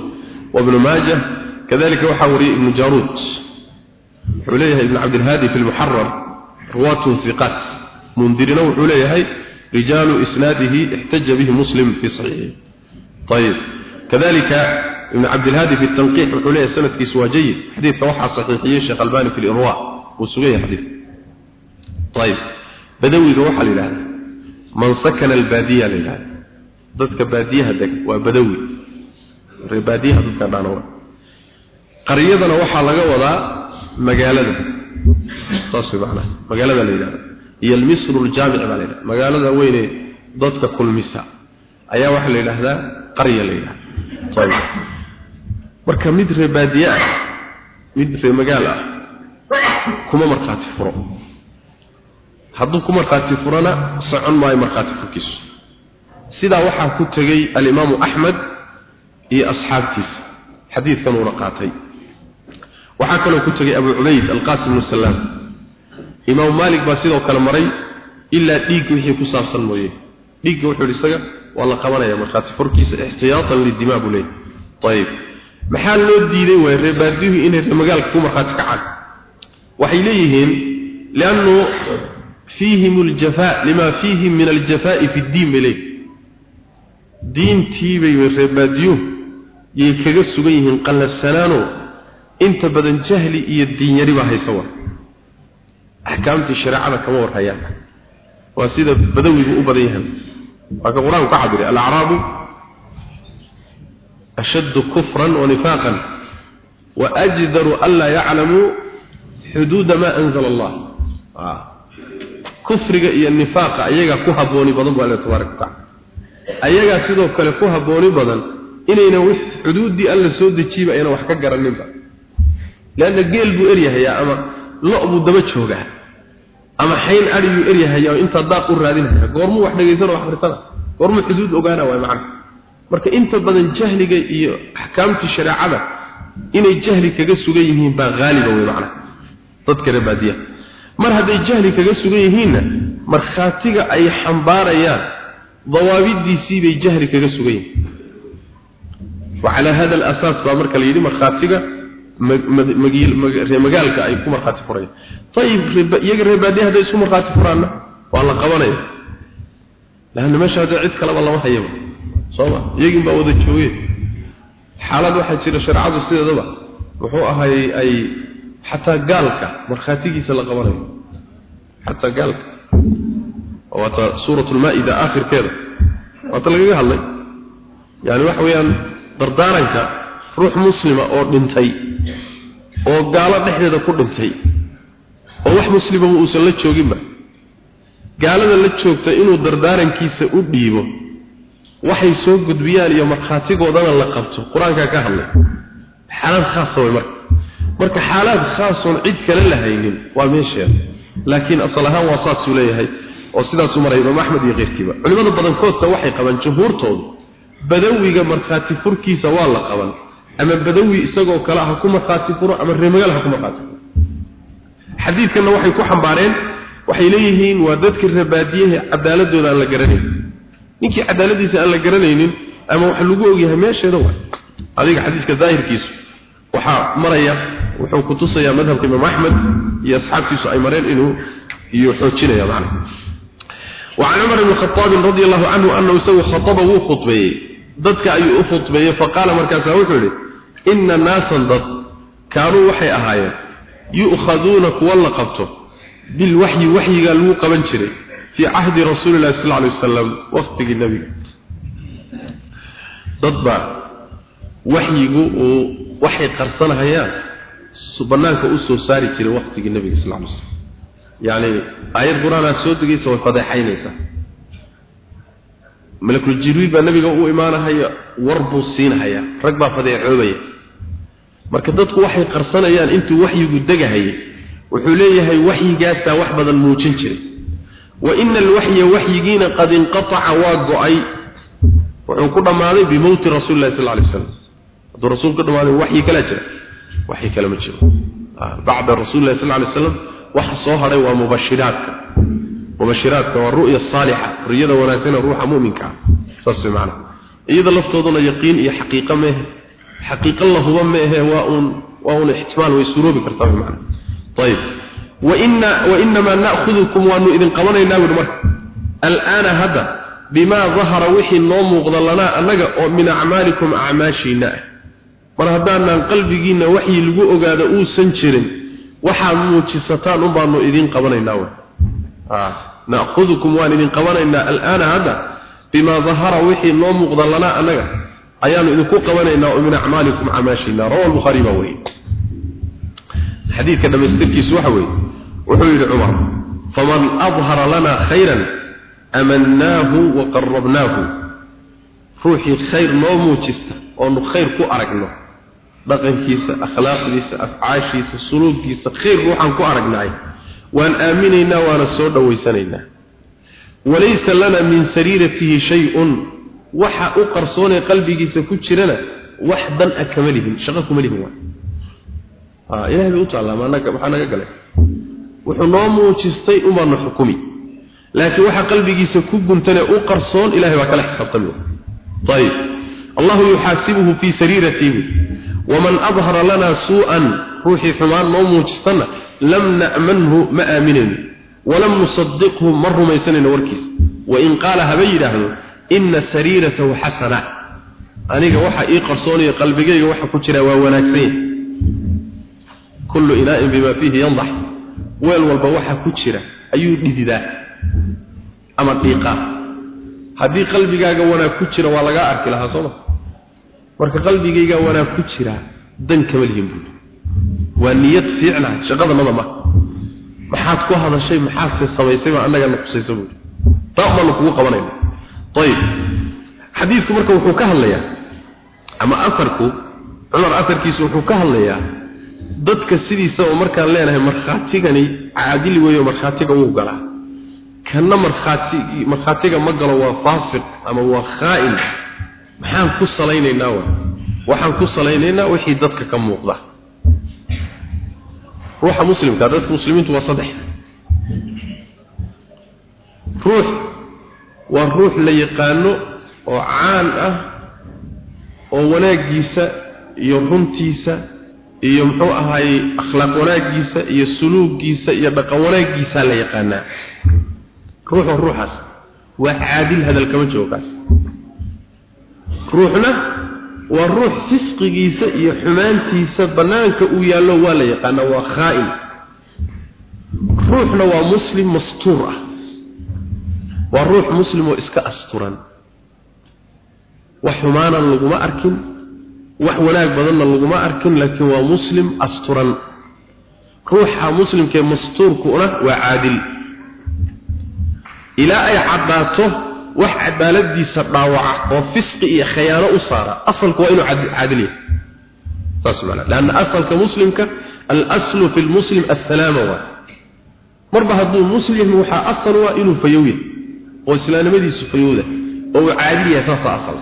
wabnu maaja. Kadalika waxaa wariyay ibnu jaruud wuxuu leeyahay ibnu cabdilhaadi fi lmuxarar ruwaatun hiqaat mundirina wuxuu leeyahay رجال إسناده احتج به مسلم في صحيحه طيب كذلك ابن عبد الهادي في التنقيح وحليه سنة كسوى جيد حديث توحى صحيحية الشيخ الباني في الإرواء والسوية حديث طيب بدوي روحا لله من سكن البادية لله ضدك بادية دك وبدوي reebaadiyaha dadka dhaana qaryadana waxaa laga wadaa magaalada saas macnaha magaalada la yidhahda iyo almisru aljaamic baa la yidhahda magaalada weyne dadka kulmisa. Ayaa waxaa la yidhaahdaa qarya la marka mid reebaadiye ah mid ree magaal ah kuma markhaati furo. Hadduu ku markhaati furana socon maayo markhaati furkiisu. Sidaa waxaa ku tegey alimaamu axmed iyo asxaabtiisa. Xadiidkan uuna qaatay. Waxaa kaloo ku tegey abu cubayd alqaasim bnu salaam imaamu maalik baa sidoo kale maray ilaa dhiigga wixii ku saabsan mooye. Dhiigga wuxuu yidhi isaga waa la qabanaya markhaati furkiisa ixtiyaatan lidimaa buu leeyahy ayib maxaa loo diiday waay? Reebaadiyuhu inay reemagaalka ku markhaati kacaan. Waxay leeyihiin liannu fiihim aljafaa lima fiihim min aljafaa'i fi ddiin bay leeyihiin diintiibay reebaadiyuhu yay kaga sugan yihiin qallafsanaano. Inta badan jahli iyo diinyari baa haysa war axkaamtii shareecada kama warhayaan waa sida badawigu u badan yahay. Waa ka qur'aanku ka cabiray alacraabu ashaddu kufran wa nifaaqan wa ajdaru anlaa yaclamuu xuduuda maa anzala allah. Kufriga iyo nifaaqa ayagaa ku habbooni badan bu alla tabaaraka ayagaa sidoo kale ku habbooni badan inayna xuduuddii alla soo dejiiba ayna wax ka garaninba. Leanna geel buu eryahayaa ama lo buu daba joogaa ama xayn adiyuu eryahaya oo intaa daaq u raadinaya. Goormuu wax dhagaysanoo wax arisana goormuu xuduud ogaana waay macna. Marka inta badan jahliga iyo axkaamtii shareecada inay jahli kaga sugan yihiin baa haaliba wey macna. Dadka reebaadiya mar hadday jahli kaga sugan yihiinna markhaatiga ay xambaarayaan dawaabidiisii bay jahli kaga sugan yihiin. Wacalaa hada alasaas baa marka la yidhi markhaatiga reemagaalka ay ku markhaati furayaan ayib iyaga reebaadiya hadday isku markhaati furaanna waa la qabanaya. Laanna meesha hadda cid kaleba lama hayaba sooma iyagin baa wada jooge. Xaalad waxaa jira shareecadu sideedaba muxuu ahay ay xataa gaalka markhaatigiisa la qabanayo xataa gaalka. Waata suurat lmaa-ida aakhirkeeda. Waata lagaga hadlay. Yani waxa weeyaan dardaaranka ruux muslima oo dhintay oo gaalo dhexdeeda ku dhintay oo wax muslimaba uusan la jooginba. Gaalada la joogta inuu dardaarankiisa u dhiibo waxay soo gudbiyaan iyo markhaatigoodana la qabto. Qur'aankaa ka hadlay xaalad khaasa way marka. Marka xaalaad khaasoon cid kale la haynin waa meesheeda laakiin asal ahaan waa saasuu leeyahay oo sidaasuu maraya imaam axmed iyo keyrkiiba. Culimada badankoodta waxay qabaan jumhuurtoodu badawiga markhaati furkiisa waa la qaban ama badawi isagoo kale ha ku markhaati furo ama reemagaal ha ku markhaati furo xadiidkanna waxay ku xambaareen waxay leeyihiin waa dadka reebaadiyaha cadaaladooda aan la garanayn ninkii cadaaladiisa aan la garanaynin ama waxa lagu ogyahay meesheeda waa adiga xadiiska daahirkiisu waxaa maraya wuxuu ku tusayaa madhabka imaam axmed iyo asxaabtiisu ay mareen inuu iyo xoojinaya macnaha وعن عمر بن الخطاب رضي الله عنه أنه سوى خطبه خطبه ضدك أي أخطبه فقال مركزه وحده inna naasan dad kaanuu waxay ahaayeen yu'khaduuna kuwa la qabto bilwaxyi waxyigaa lagu qaban jiray fii cahdi rasuulillahi sal alay wasalam waqtigii nabiga dad baa waxyigu uu waxay qarsanahayaan bannaanka u soo saari jiray waqtigii nebiga sal alay slam yacni aayad qur'aanaa soo degaysa way fadeexaynaysaa malakul jibriil baa nabiga u imaanahaya war buu siinahaya. Rag baa fadeecoobaya. Marka dadku waxay qarsanayaan intuu waxyigu degahayay wuxuu leeyahay waxyigaasaa wax badan muujin jiray. Wa ina alwaxya waxyigiina qad inqataca waa go'ay. Wuxuu ku dhammaaday bimowti rasuuli lahi sal alay slam hadduu rasuul ku dhammaaday waxyi kalaa jira. Waxyi kale ma jiro. Bacda rasuuli lahi sal alay slam waxa soo haray waa mubashiraadka mubashiraadka waa ru'ya saalixa riyada wanaagsan ruuxa muuminka ah saas macna iyada laftooduna yaqiin iyo xaqiiqo ma aha xaqiiqo la huba ma aha waa uun waa uun ihtimaal way suroobi kartaa macna طيب وإن وإنما نأخذكم وأن إذن قبلنا من مرة الآن هذا بما ظهر وحي النوم وغضلنا أنك من أعمالكم أعماشنا mar haddaanan qalbigiina waxyi lagu ogaado uusan jirin waxaad muujisataan un baanu idin qabanaynaa w na'khudukum waan idin qabanaynaa al'aana hadda bimaa dahara wixii noo muuqda lanaa annaga ayaanu idinku qabanaynaa oo min acmaalikum camaashina rawa albukhaari baa weriye xadiidka dhamaystirkiisu waxa weeye wuxuu yidhi cumar faman adhara lana khayran amannaahu wa qarabnaahu ruuxii khayr noo muujista oonu khayr ku aragno dhaqankiisa akhlaaqdiisa afcaashiisa suluugkiisa khayr ruuxan ku aragnaay waan aaminaynaa waana soo dhawaysanaynaa min sariiratihi shay-un. waxa u qarsoonay qalbigiisa ku jirana wax dan a kama lihin shaqo kuma lihin waa ilahay bay u taallaa maanaga maxaa naga galay. Wuxuu noo muujistay umaanu xukumi. laakiin waxa qalbigiisa ku guntane u qarsoon ilahay baa kala xisaabtami ayib allahu yuxaasibuhu fii sariiratihi. Waman adhara lana suu-an ruuxii xumaan noo muujistana lam na'manhu ma aaminayno walam nusadiqhu ma rumaysanayno warkiisa wain qaala haba yidhaahdo ina sariiratahu xasana aniga waxa ii qarsoonaya qalbigayga waxa ku jira waa wanaagsan. Yahay kullu inaa'in bima fiihi yandax. Weel walba waxa ku jira ayuu dhididaa ama dhiiqaa. Haddii qalbigaaga wanaag ku jira waa lagaa arki lahaa sooma marka qalbigayga wanaag ku jira dan kama lihin buuri waa niyad fiicna shaqadanada ma. Maxaad ku hadashay maxaad samaysay baa annaga nuqsaysa buuri taa baanu kugu qabanayna ayib xadiidku marka wuxuu ka hadlayaa ama asarku cumar asarkiisu wuxuu ka hadlayaa dadka sidiisa oo markaan leenahay markhaatigani caadil weeyo markhaatiga wuu galaa. Kana markhaati markhaatiga ma galo waa faasiq ama waa khaa'in maxaan ku salaynaynaa wa waxaan ku salaynaynaa wixii dadka ka muuqda ruuxa muslimka dadka muslimiintu waa saddex. Ruux waa ruux la yaqaano oo caan ah oo wanaaggiisa iyo runtiisa iyo muxuu ahaayey akhlaaq wanaaggiisa iyo suluuggiisa iyo dhaqan wanaaggiisaa la yaqaanaa. Ruuxu ruuxaas waa caadil hadal kama joogaas. Ruuxna waa ruux fisqigiisa iyo xumaantiisa bannaanka uu yaallo waa la yaqaanaa waa khaa'in ruuxna waa muslim mastuur ah. Waa ruux muslim oo iska asturan. Wax xumaanan laguma arkin wax wanaag badanna laguma arkin laakiin waa muslim asturan. Ruuxa muslimkee mastuurkuna waa caadil. Ilaa ay caddaato wax cadaaladiisa dhaawaca oo fisqi iyo khayaano u saara asalku waa inuu caadil yahay saas macnaa laanna asalka muslimka alaslu fi lmuslim assalaama waa. Marba hadduu muslim waxaa asal waa inuu fayow yahay oo islaamnimadiisu fayowda oo uu caadil yahay saasa asal.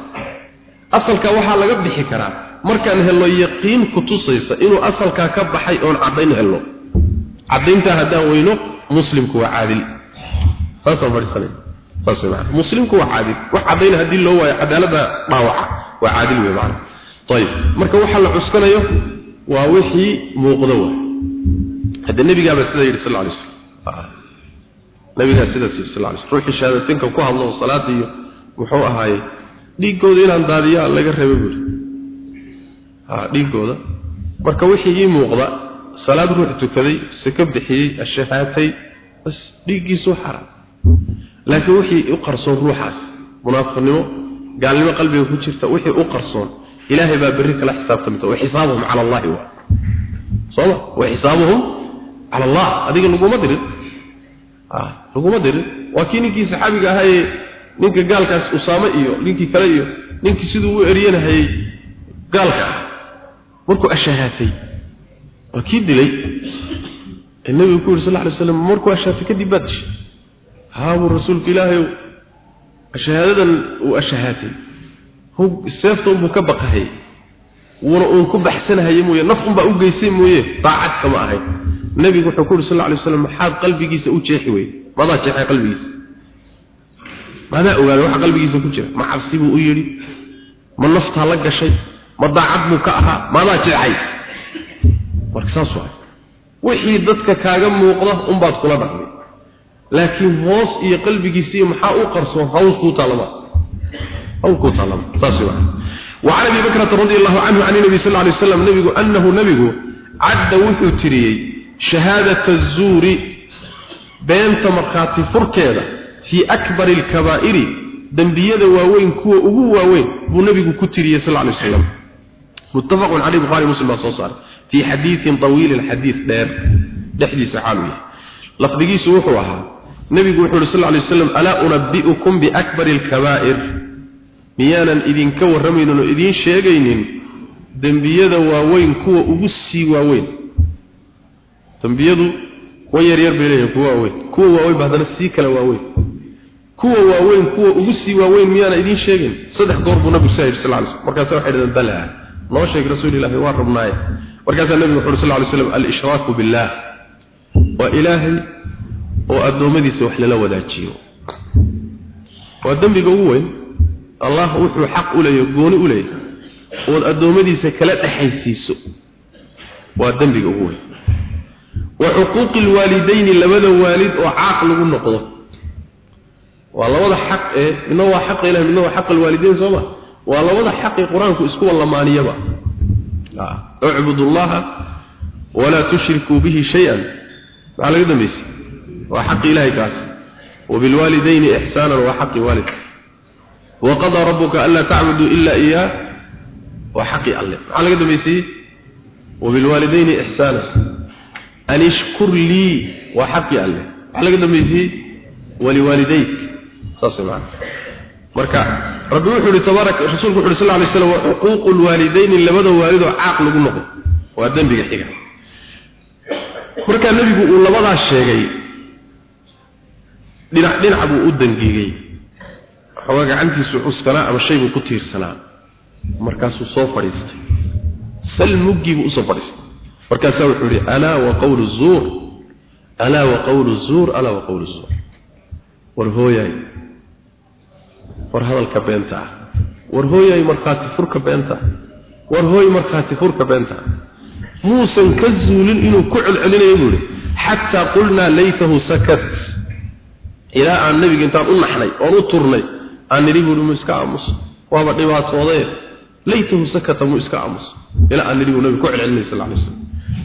Asalka waxaa laga bixi karaa markaan helno yaqiin ku tusaysa inuu asalkaa ka baxay oon caddayn helno. Caddayntaa haddaan weyno muslimku waa caadil. Saasaan fadhiisanay saas wey macana muslimku waa caadil. Wax caddayna haddii loo waayo cadaaladda dhaawaca waa caadil wey macana ayib marka waxa la cuskanayo waa wixii muuqdo wa hadda nebigaaba sidaa yidhi sal alay slam nabigaa sidaas yidhi sal alay slam ruuxii shahaadatinka ku hadlo salaada iyo muxuu ahaaye dhiiggooda inaan daadiyaa laga reeba buuri ha dhiiggooda. Marka wixii ii muuqda salaad ruux tukaday saka bixiyey ashahaatay bas dhiiggiisu xaram laakiin wixii u qarsoon ruuxaas munaafiqnimo gaalnimo qalbiga ku jirta wixii u qarsoon ilaahay baa berri kala xisaabtamta wa xisaabuhum cala allahi wa. Sooma wa xisaabuhum cala allah adiga laguma dirin. Laguma dirin. Waa kii ninkii saxaabiga ahaayee ninka gaalkaas usaame iyo ninkii kale iyo ninkii siduu u eryanahayey gaalka ah. Markuu ashahaatay waa kii dilay. Ee nabigu ku yidhi sal ly slam markuu ashahaatay kadib baad dishay haabuu rasuulku ilaahay shahaadadan uu ashahaatay. Seefta unbuu ka baqahay. Wuuna uun ku baxsanahaye mooye. Naf unbaa u geysay mooye. Daacad kama ahayn nabigu wuxuu ku yidhi sal ly slam maxaad qalbigiisa u jeexi weye madaa jeexay qalbigiisa. Maadaa ogaaday waxa qalbigiisa ku jira. Ma cabsi buu u yidhi. Ma naftaa la gashay. Ma daacad buu ka ahaa. Maadaa jeexay. Marka saas wixii dadka kaaga muuqda unbaad kula dhaqmay laakiin hoos iyo qalbigiisa iyo maxaa u qarsoon hawl kuu taalama hawl kuu taalama saas waay وعن ابي بكر رضي الله عنه عن النبي صلى الله عليه وسلم نبي انه نبي عد وحو تريي شهاده الزور بينت مرخاتي فركيده في اكبر الكبائر ذنبيده واوين كو ugu waaweyn buu nabigu ku tiriyay sallallahu alayhi wasallam متفق عليه البخاري ومسلم صار في حديث طويل الحديث دير دحدي سحالوي لفظي سوحوا nabigu wuxuu sal aly waslam alaa unabi'ukum biakbari alkabaa'ir miyaanan idinka warramaynin oo idiin sheegaynin dembiyada waaweyn kuwa ugu sii waaweyn. Dembiyadu kuwa yaryar bay leeyihiin kuwa waaweyn. Kuwa waaweyn ba haddana sii kala waaweyn. Kuwa waaweyn kuwa ugu sii waaweyn miyaana idiin sheegin? Saddex goor buu nabigu saahi sal ly slm markaasa waxay dhahdeen bala noo sheeg rasuul ilahi waa rabnaaye. Markaasaa nebigu wuxu sal lay slam alishraaku billah. Waa ilaahay oo addoommadiisa wax lala wadaajiyo. Waa dembiga ugu weyn. Allah wuxuu xaq u leeyahy gooni u leeyahay. Ood addoommadiisa kala dhexaysiiso waa dembiga ugu weyn. Wa xuquuqi lwaalidayni labada waalid oo caaq lagu noqdo. Waa labada xaq ee midna waa xaqa ilahi midna waa xaqa alwaalidayn sooma waa labada xaqi qur'aanku isku wallamaaniyaba. Ucbudu allaha walaa tushrikuu bihi shay-an. Maxaa laga dambaysay waa xaqi ilahay kaas وبالوالدين إحسانا وحق والد وقضى ربك ألا تعبدوا إلا إياه وحق الله على قد ميسي وبالوالدين إحسانا أن اشكر لي وحق الله على قد ميسي ولوالديك صاصي معنا مركع ربي وحده تبارك رسولك وحده صلى الله عليه وسلم وحقوق الوالدين اللي بدأ والده عاقل قلنقل وأدن بك حقا مركع النبي يقول لبضع الشيء dhinac dhinac buu u dangiigay xoogaa gacantiisu cuskanaa ama shay buu ku tiirsanaa. Markaasuu soo fadhiistay. Sal muggii buu u soo fadhiistay. Markaasaa wuxuu yihi alaa wa qawlu zuur? Alaa wa qawlu zuur? Alaa wa qawlu zuur? War hooyaay war hadalka beenta ah. War hooyaay markhaati furka beenta ah. War hooy markhaati furka beenta ah. Muusan ka zuulin inuu ku celcelinayo buu yihi xataa qulnaa laytahu sakat ilaa aan nabiga intaan u naxnay oon u turnay aan nidhi buuhi mu iska aamuso waaba dhibaatoodee laytahu sakata mu iska aamuso ilaa aan nidhi buu nabiga ku celcelinay sal alay slam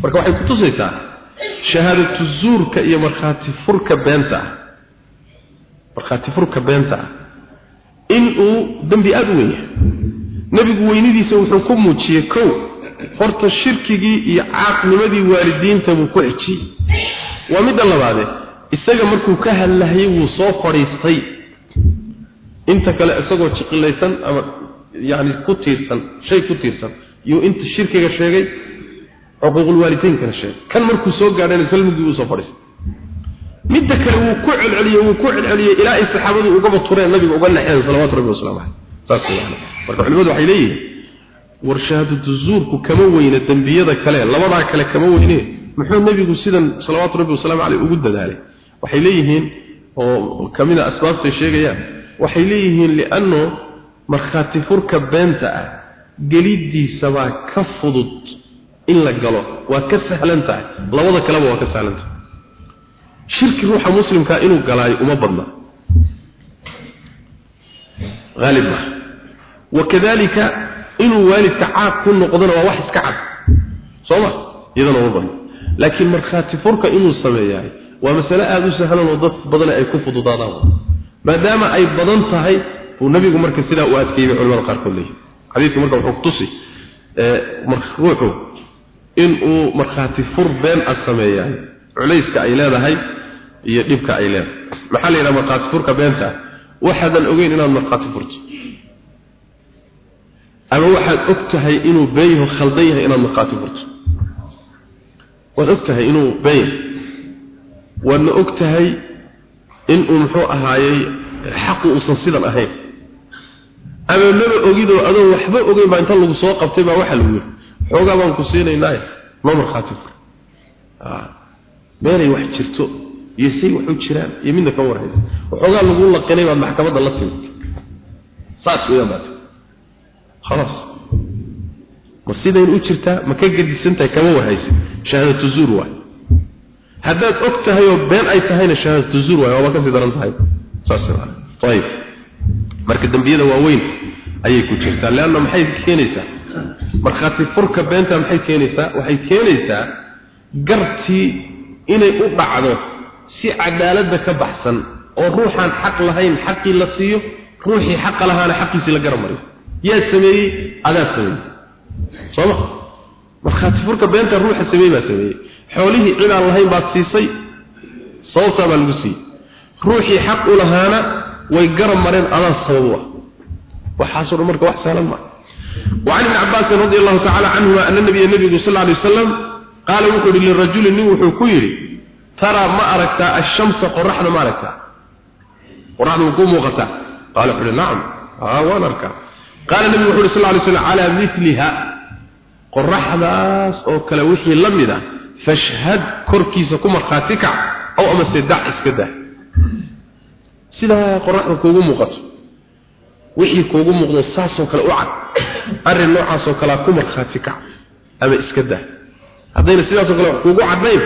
marka waxay ku tusaysaa shahaadatu zuurka iyo markhaati furka beenta. Ah markhaati furka beenta. Ah in uu dembi aada u weyn yahay nebigu weynidiisa wuxuu ku muujiyey kow. Horta shirkigii iyo caaqnimadii waalidiinta buu ku xejiyey waa midda labaadee isaga markuu ka hadlahayay wuu soo fadhiistay. Inta kale isagoo jiqilaysan ama yani ku tiirsan shay ku tiirsan iyo inta shirkiga sheegay waalidaynkana sheegay. Kan markuu soo gaadhayna salmigii wuu soo fadhiistay. Midda kale wuu ku celceliyey wuu ku celceliyey ilaa ay saxaabadu ugaba tureen nabiga uga naxeen salawaatu rabbi wasalaamu caleyh saas weeyaan marka culimadu waxay leeyihiin war shahaadatu zuurku kama weyna dembiyada kale labadaa kale kama weyne. Muxuu nabigu sidan salawaatu rabbi wasalaamu caleyh ugu dadaalay waxay leeyihiin oo kamida asbaabtay sheegayaan waxay leeyihiin lianno markhaati furka beenta ah gelidiisa baa ka fudud in la galo waa ka sahlan tahay labada kaleba waa ka sahlan tahay shirki ruuxa muslimkaa inuu galaayo uma badna غالب وكذلك inuu waalidka caaq ku noqdona waa wax iska cad sooma iyadana uma badna laakiin markhaati furka inuu sameeyahay waa masale aada u sahlan oo dad badan ay ku fududaadaan. Maadaama ay badan tahay uu nabigu marka sidaa u adkeeyay culimada qaarkood leeyahay xadiidku marka wuxuu kutusi ruuxu inuu markhaati fur been a sameeyahay culayska ay leedahay iyo dhibka ay leedahay. Maxaa la yidhaha markhaati furka beenta? Waxaadan ogeyn inaad markhaati furto. Ama waxaad og tahay inuu been yaho khaldan yahay inaad markhaati furto. Waad og tahay inuu been waadna og tahay inuu muxuu ahaayey xaqu uusan sidan ahayn. Ama maba ogidoo adoo waxba ogeyn baa inta lagu soo qabtay baa waxaa lagu yidhi. Xoogaa baan ku siinaynaaye ma markhaati fur. Meelay wax jirto iyo say wax u jiraan iyo midna ka warhaysa. Waxoogaa lagu laqinay baad maxkamadda la timid. Saas weeyaan baad khalaas ma sidayn u jirtaa ma ka gedisan tahay kama warhaysa. Shahaadatu zuur waay haddaad og tahay oo been ay tahayna shahaadatu zuur waay waaba ka sii daran tahay. Saas ayib marka dembiyada waaweyn ayay ku jirtaa leanna maxay keenaysaa? Markhaati furka beenta maxay keenaysaa? Waxay keenaysaa gartii inay u dhacdo si cadaaladda ka baxsan oo ruuxaan xaq lahayn xaqii la siiyo ruuxii xaqa lahaana xaqiisii la gara mariyo yaa sameeyey adaa sameeyey. Sooma markhaati furka beenta ruuxa sameeyey baa sameeyey xoolihii cidaan lahayn baad siisay sababtaa baa lagu siiyey ruuxii xaq u lahaana way garab mareen adaa sabab u ah waxaasoo dhan marka wax sahlan maa وعن ابن عباس رضي الله تعالى عنهما أن النبي النبي صلى الله عليه وسلم قال وحول للرجل نوح كيري ترى ما أردت الشمس قرحنا ما أردت قرحنا وقوم وغتا قال وحول نعم ها وانا أركع قال النبي وحول صلى الله عليه وسلم على مثلها قرحنا أو كلوحي لمدا fashhad korkiisa ku markhaati kac ow amase dac iska dah sidaa qoraxda kuugu muuqato wixii kuugu muuqdo saasoo kale u cad arrin noocaasoo kalea ku markhaati kac ama iska dah haddayna sidaasoo kale wax kuugu cadnayn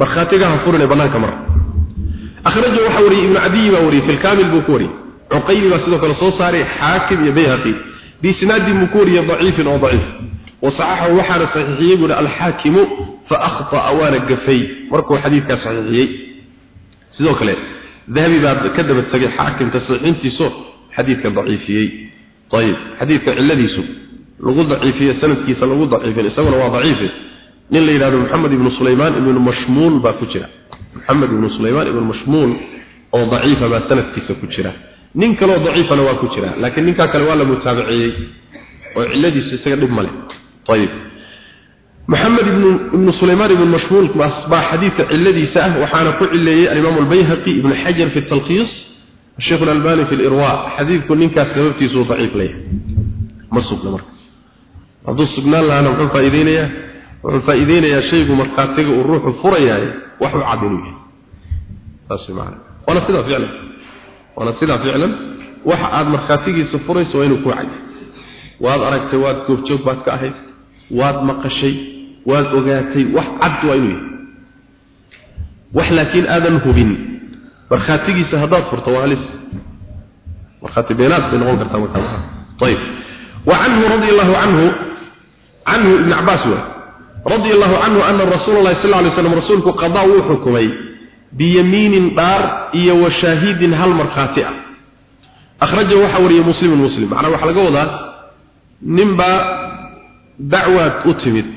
markhaatiga ha furine bannaanka mar akhraja waxaa wariyey ibnu cadiyi baa wariyey filkaamil buu ku wariyey cuqayli baa sidoo kale soo saaray xaakim iyo bayhaqi biisnaadin buu ku wariyey daciifin oo daciif wasaxaxahu waxaana saxiixiyey buuhi alxaakimu fa akhطa'a waana gafay markuu xadiidkaa saxiixiyey sidoo kale dahabi baa ka daba tegay xaakimka saxiixintiiso xadiidka daciifiyey ayib xadiidka ciladiisu lagu daciifiye sanadkiisa lagu daciifin isaguna waa daciife nin la yidhahdo maxamed ibnu sulaymaan ibnu mashmuul baa ku jira maxamed ibnu sulaymaan ibnu mashmuul oo daciifa baa sanadkiisa ku jira nin kaloo daciifana waa ku jira laakiin ninkaa kale waa la mutaabaceeyey oo ciladiisu isaga dhib male ayib محمد بن ابن سليمان بن مشمول أصبح حديث علدي سأه وحانا كعلي الإمام البيهقي ابن حجر في التلخيص الشيخ الألباني في الإرواء حديث كل نكا سببتي سوء ضعيف ليه ما سبنا مركز هذا السبنا لها أنا وحن فائدين يا وحن فائدين يا شيخ مركاتك والروح فريا وحو عدلوه بس معنا وانا سيدا فعلا وانا سيدا فعلا waxa aad markhaatigiisa furayso waa inuu ku cad waad aragtay waad goobjoog baad ka ahayd waad maqashay waan ogaatay wax cad waa inuu yahay. Wax laakiin aadan hubin. Markhaatigiisa haddaad furto waa halis. Markhaati beenaad bay noqon kartaa markaa ayib wa canhu radia allahu canhu canhu ibni cabaas waay radia allahu canhu ana rasuula allahi sal ly slam rasuulku qadaa wuu xukumay biyamiinin dhaar iyo wa shaahidin hal markhaati ah. Akhrajahu waxaa wariyey muslimun muslim. Macnaa waxaa laga wadaa ninbaa dacwaad u timid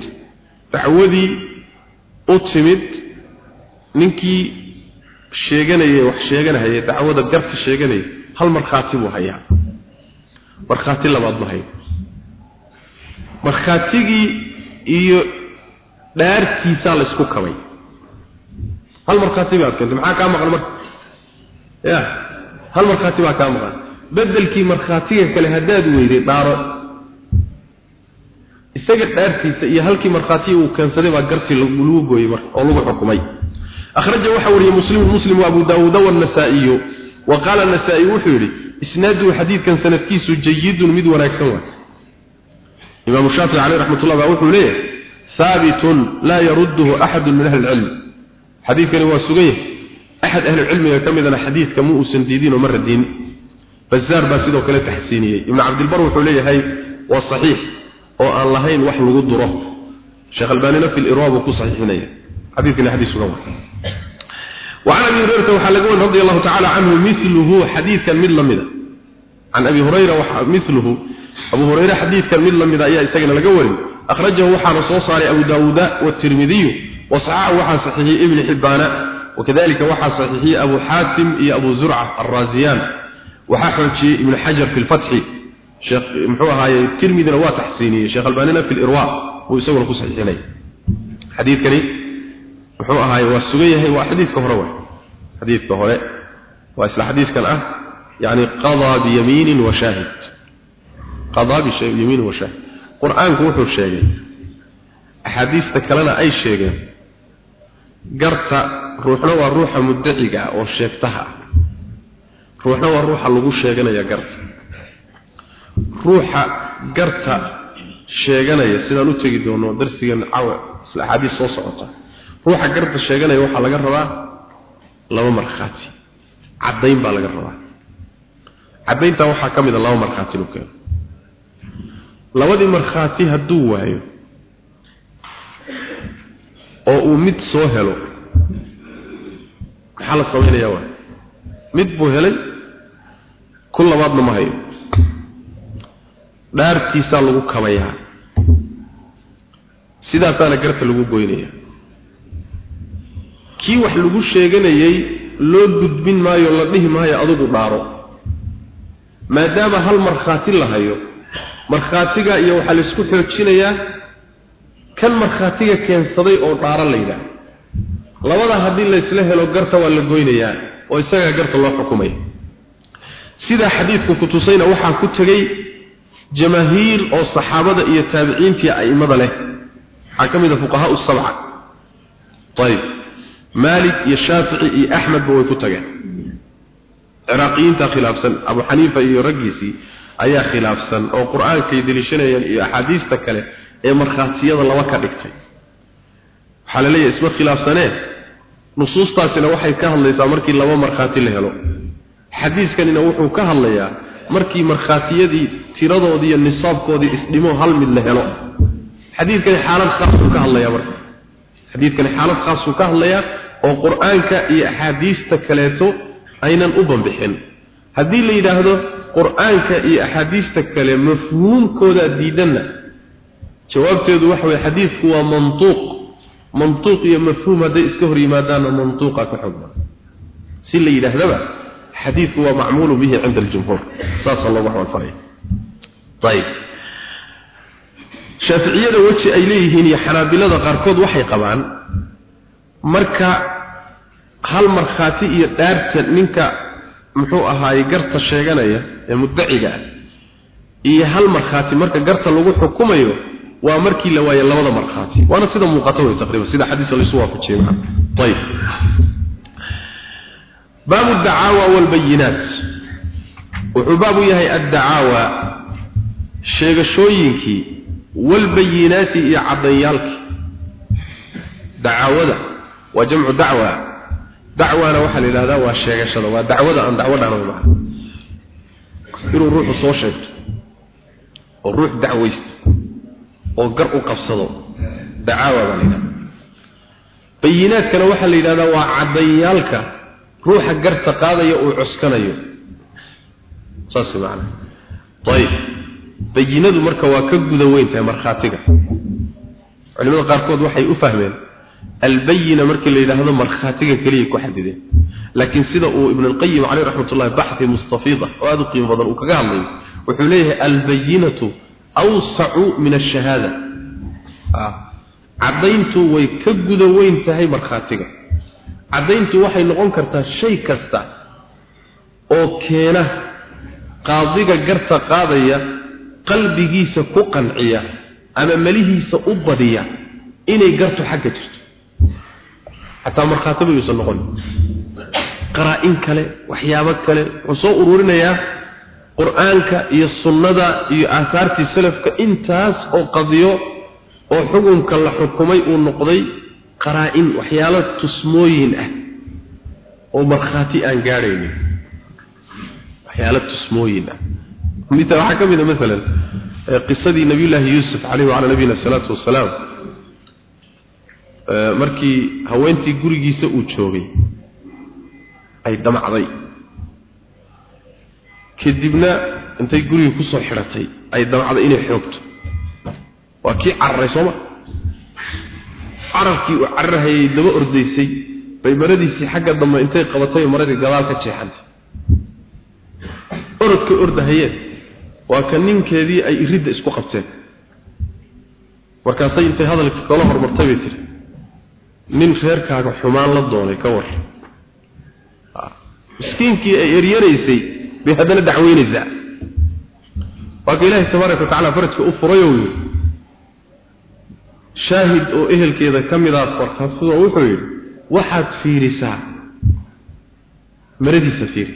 dacwadii u timid ninkii sheeganaya wax sheeganahaya dacwada garka sheeganaya hal markhaati buu hayaa. Markhaati labaad ma hayo markhaatigii iyo dhaartiisaa la ysku kabay. Hal markhaati baad keentay maxaa kaa maqan marka? Ya hal markhaati baa kaa maqan. Bedelkii markhaatiga kale haddaad weyday dhaaro isaga dhaartiisa iyo halkii markhaatiga uu keensaday baa garti lagu gooyey marka oo lagu xukumay. Akhraja waxa wariyay muslim muslim abu daawud wa an-nasa'i wa qaala an-nasa'i wuxuu yiri isnaadu xadiidkan sanadkiisu jayidun mid wanaagsan waa. Imam shafi'i alayhi rahmatullah wuxuu leeyahay thaabitun laa yaruduhu ahad min ahli al-ilm waa sugan yahay axad al-ilm kamidana xadiidka ma uusan diidin oo mar diin bazaar baa sidoo kale taxsiiniyey. Ibnu cabdilbar wuxuu leeyahay waa sahih البر وحولي هاي والصحيح واللهين وحل قدره شيخ الباني في الإرواء وكو صحيحينيه حديثنا حديث سنوى وعن أبي هريرة وحلقون رضي الله تعالى عنه مثله حديث كان من لمدة عن أبي هريرة مثله أبو هريرة حديث كان من لمدة أيها إساقنا لقول أخرجه وحى رسول صالح أبو داود والترمذي وصحاه وحى صحيح ابن حبان وكذلك وحى صحيح أبو حاتم إي أبو زرعة الرازيان وحى حجي ابن حجر في الفتح sheekh muxuu ahaayay tirmidina waa taxsiiniyay sheekh albanina fil irwa oo isagoo ku saxiixinay xadiidkani muxuu ahaayay waa sugan yahay waa xadiidka hore waa xadiidka hore waa isla xadiidkan ah yani qadaa biyamiinin wa shaahid. Qadaa biyamiinin wa shaahid. Qur'aanku wuxuu sheegay axaadiista kalena ay sheegeen garta ruuxna waa ruuxa muddaciga ah oo sheegtaha ah. ruuxna waa ruuxa lagu sheeganaya garta ruuxa garta sheeganaya sidaan u tegi doono darsigan cawa isla axaadiis soo socota. Ruuxa garda sheeganaya waxaa laga rabaa laba markhaati. Caddayn baa laga rabaa. Caddayntaa waxaa ka mid a laba markhaati inuu keeno labadii markhaati hadduu waayo oo uu mid soo helo maxaa la samaynayaa waay? Mid buu helay ku labaadna ma hayo dhaartiisaa lagu kabayaa. Sidaasaana garta lagu goynaya kii wax lagu sheeganayay loo gudbin maayo la dhihi maayo adigu dhaaro. Maadaama hal markhaati la hayo markhaatiga iyo waxaa la isku xoojinayaa kan markhaatiga keensaday oo dhaaro la yidhaah. Labada haddii la isla helo garta waa la goynayaa oo isagaa garta loo xukumaya sidaa xadiidku ku tusayna waxaa ku tegey jamaahiir oo saxaabada iyo taabiciintii a'immada leh. Waxaa ka mid a fuqahaa sabca. Ayib maalik iyo shaafici iyo axmedba way ku tageen. Ciraaqiyiinta khilaafsan abu xaniifa iyo raggiisii ayaa khilaafsan oo qur'aankay deliishanayeen iyo axaadiista kale ee markhaatiyada laba ka dhigtay. Waxaa la leeyahay isma khilaafsanee? Nusuustaasina waxay ka hadlaysaa markii laba markhaati la helo. Xadiiskanina wuxuu ka hadlayaa markii markhaatiyadii tiradoodii iyo nisaabkoodii isdhimo hal mid la helo. Xadiidkani xaalad khaasuu ka hadlayaa marka. Xadiidkani xaalad khaasuu ka hadlayaa oo qur'aanka iyo axaadiista kaleeto aynan u banbixin. Haddii la yidhaahdo qur'aanka iyo axaadiista kale mafhuumkooda diidanna jawaabteedu waxa weye xadiidku waa mantuuq. Mantuuq iyo mafhuum hadday iska hor yimaadaanna mantuuqa ka xoog badan. Si la yidhaahdaba xadiidku waa macmuulu bihi cinda aljumhuur. Saasaa loogu xawalfalaya ayib. Shaaficiyada weji ay leeyihiin iyo xanaabilada qaarkood waxay qabaan marka hal markhaati iyo dhaarta ninka muxuu ahaaye garta sheeganaya ee muddaciga ah iyo hal markhaati marka garta lagu xukumayo waa markii la waaye labada markhaati. Waana sida muuqato wey taqriiban sida xadiiska la isu waafajiyay macna ayib dacaawa walbayinaat. Wuxuu baabu yahay addacaawa sheegashooyinkii walbayinaati iyo caddanyaalkii dacaawada waa jamcu dacwa. Dacwana waxaa la yidhahdaa waa sheegashada waa dacwada aan dacwo dhahno maa inuu ruuxu soo sheegto oo ruux dacwaysto oo gar u qabsado dacaawa baa la yidhahda bayinaadkana waxaa la yidhahdaa waa caddanyaalka ruuxa garta qaadaya uu cuskanayo. Saas macana ayib bayinadu marka waa ka guda weyn tahay markhaatiga. Culimada qaarkood waxay u fahmeen albayina markii la yidhaahdo markhaatiga keliya ku xadideen. Laakiin sida uu ibn alqayim caleyh raxmat ullahi baxi mustafiida oo aada u qiimo badan uu kaga hadlayo wuxuu leeyahay albayinatu awsacu min ashahaada caddayntu way ka guda weyn tahay markhaatiga caddayntu waxay noqon kartaa shay kasta oo keena qaadiga garta qaadaya qalbigiisa ku qanciya ama melihiisa u badiya inay gartu xagga jirto. Xataa markhaatiba yuusan noqon. Qaraa-in kale waxyaabo kale wuxuu soo ururinayaa qur'aanka iyo sunnada iyo aahaartii salafka intaas oo qadiyo oo xukunka la xukumay uu noqday qaraa-in waxyaalo tusmooyin ah oo markhaati aan gaadhaynin. Waxyaalo tusmooyin ah. Mid waxaa ka mid a maalan qisadii nabiyullaahi yuusuf caleyhi wacalaa nabiyina asalaatu wasalaam markii haweentii gurigiisa uu joogay ay damacday. Kadibna intay guriga ku soo xidhatay ay damacday inay xoogto. Waa kii cararay sooma cararkii uu cararhayay daba ordaysay bay maradiisii xagga dambe intay qabatay maradii gadaal ka jeexantay. Orodka ordahayeen waa ka ninkeedii ay iridda isku qabteen. Markaasay intay hadalkii kala hormartay bay tiri nin reerkaaga xumaan la doonay ka war. Miskiinkii ay eryanaysay bay haddana dacweynaysaa. Waa ka ilaahay tabaaraka watacala farajka u furay oo yidhi shaahid oo ehelkeeda ka mid aad farkasudo wuxuu yidhi waxaad fiirisaa. Maradiisa fiiri.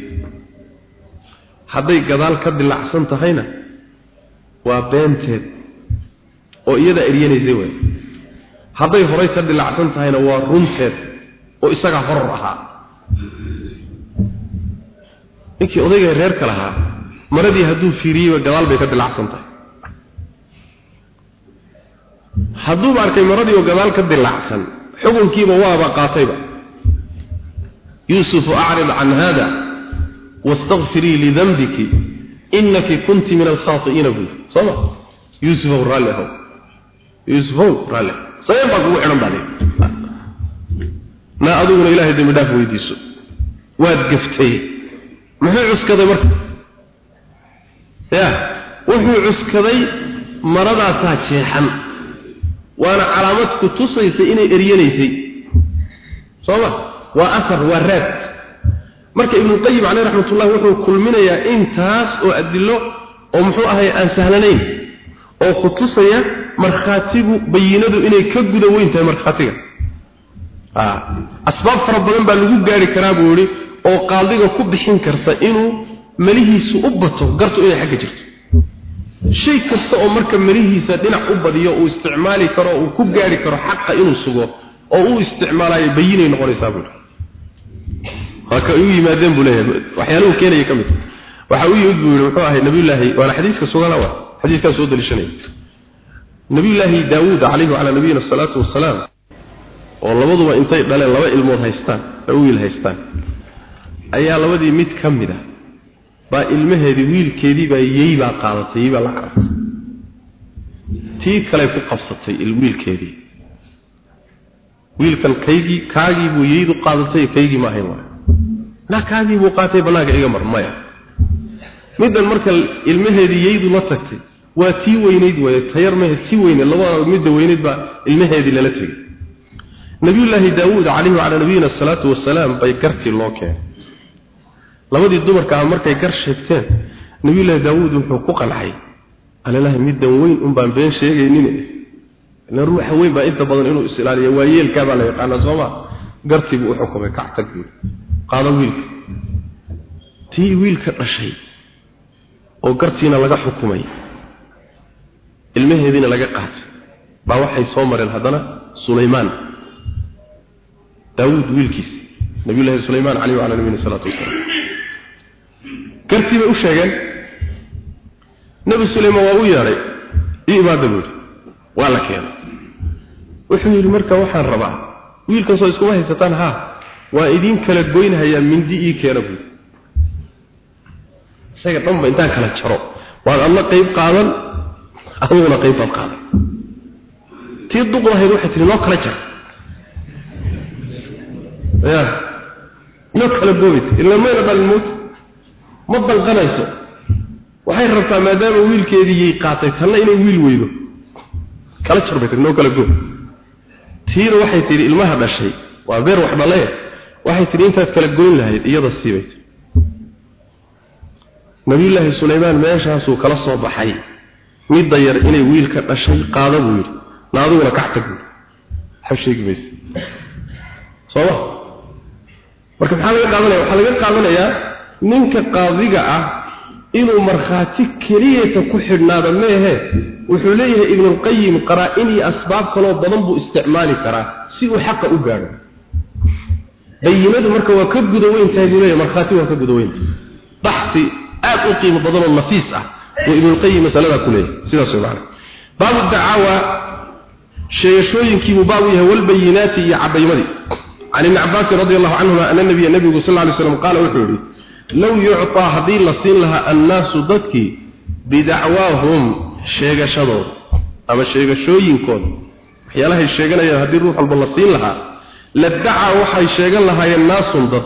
Hadday gadaal ka dilacsan tahayna waa beenteed oo iyadaa eryanaysay way hadday horay ka dilacsan tahayna waa runteed oo isagaa horor ahaa. Ninkii odayga reerka lahaa maradii hadduu fiiriyeyba gadaal bay ka dilacsan tahay hadduuba arkay maradii oo gadaal ka dilacsan xukunkiiba waaba qaatayba. Yuusufu acrid can hada wastakfirii lidanbiki inaki kunti min alkhaai'iina buu sooma yuusufow raalli ahow yuusufow raalli sabeen baa kugu xidhan baad naa adiguna ilaahay dembi dhaaf weydiiso. Waad gaftay. Muxuu cuskaday marka? Ya wuxuu cuskaday maradaasaa jeexan waana calaamad ku tusaysa inay eryanaysay. Sooma? Waa asar waa raad. Marka ibnuqayim caleyh raxmatullahi wuxuu kulminayaa intaas oo adilo oo muxuu ahay aan sahlanayn oo ku tusaya markhaatigu bayinadu inay ka guda weyn tahay markhaatiga. Asbaab fara badan baa lagu gaari karaa buu yihi oo qaadiga ku bixin karta inuu malihiisu u bato gartu inay xagga jirto shay kasta oo marka malihiisa dhinac u badiyo uu isticmaali karo uu ku gaari karo xaqa inuu sugo oo uu isticmaalayo bayinay noqonaysaa buu haka uu yimaadeen buu leeyahay. Waxyaaluhu keenaya ka mid waxa uu yimid buu wuxuu ahay nabiyullaahi waana xadiiska sugana waa. Xadiiskaa soo dalishanaya nabiyullaahi daawuud calayhi wacalaa nabiyina asalaatu wasalaam oo labaduba intay dhaleen laba ilmood haystaan laba wiil haystaan ayaa labadii mid ka mid a baa ilmaheedii wiilkeedii baa yey baa qaadatay baa la carartay tii kale ku qabsatay wiilkeedii. Wiilkan kaygii kaagii buu yeydu qaadatay kaygii ma ahayn na kaagii buu qaatay bannaanka iga mar maya. Middan marka ilmaheedii yeydu la tagtay waa tii weynayd way tayar mehe tii weynayd labada midda weynayd baa ilmaheedii lala tegay nabiyullaahi daawuud calayhi wacalaa nabiyina asalaatu wasalaam bay gartii loo keenay labadii dumarka ah markay gar sheegteen nabiyullaahi daawuud wuxuu ku qancay alalahi middan weyn un baan been sheegaynin ila ruuxa weyn baa inta badan inuu is-ilaaliyo waa baa la yaqaanaa sooma gartii buu u xukumay kactag buui qaado wiilka. Tii wiilka dhashay oo gartiina laga xukumay ilmaheediina laga qaatay baa waxay soo mareen haddana sulaymaan. Daawuud wiilkiisa nabiyullahi sulaymaan caleyh wacala nabiyina salaatu wasalaam gartii bay u sheegeen. Nebi sulaymaan waa u yeedhay io imaada buuri waa la keenay. Wuxuu yidhi marka waxaan rabaa wiilkan soo iskuma haysataan haa waa idiin kala goynhayaa mindi ii keena buuri isaga dhanba intaan kala jaro waad adna qayb qaadan adiguna qayb baad qaadan tii duqdahayd waxay tihi noo kala jar ya noo kala boobit ila mayna dhalin moot ma danqanayso waxay rabtaa maadaama wiilkeedii qaatay tanna inay wiil weydo. Kala jar bay tihi noo kala goob tiina waxay tihi ilmaha dhashay waa beer wax dhale. Waxay tihi intaad kala goyn lahayd iyada siibay. Nabiyullaahi sulaymaan meeshaasuu kala soo baxay. Midda yar inay wiilka dhashay qaada buu yidhi. Na adiguna kactag buui waxba sheegi mayse sooma marka maxaa laga qaadanaya? Waxaa laga qaadanayaa ninka qaadiga ah inuu markhaati keliyata ku xidhnaada meehe wuxuu leeyahay ibnulqayim qaraa-in iyo asbaab kaloo badan buu isticmaali karaa si uu xaqa u gaadho. Bayinadu marka waa ka guda weyntahay buu leeyahy markhaati waa ka guda weyntahay baxsi aad u qiimo badan oo nafiis ah oo ibnulqayim masaladaa ku leeyahay sidaas way macana baabu dacaawa sheegashooyinkiibuu baabu yahay walbayinaati iyo cabaymadii can ibni cabaasin radi allahu canhuma ana nabiya nabigu sal ly slam qaala wuxuu yihi low yucطaa haddii la siin lahaa annaasu dadkii bidacwaahum sheegashadooda ama sheegashooyinkooda waxyaalahay sheeganayaan haddii ruux walba la siin lahaa la dacaa waxay sheegan lahaayeen naasun dad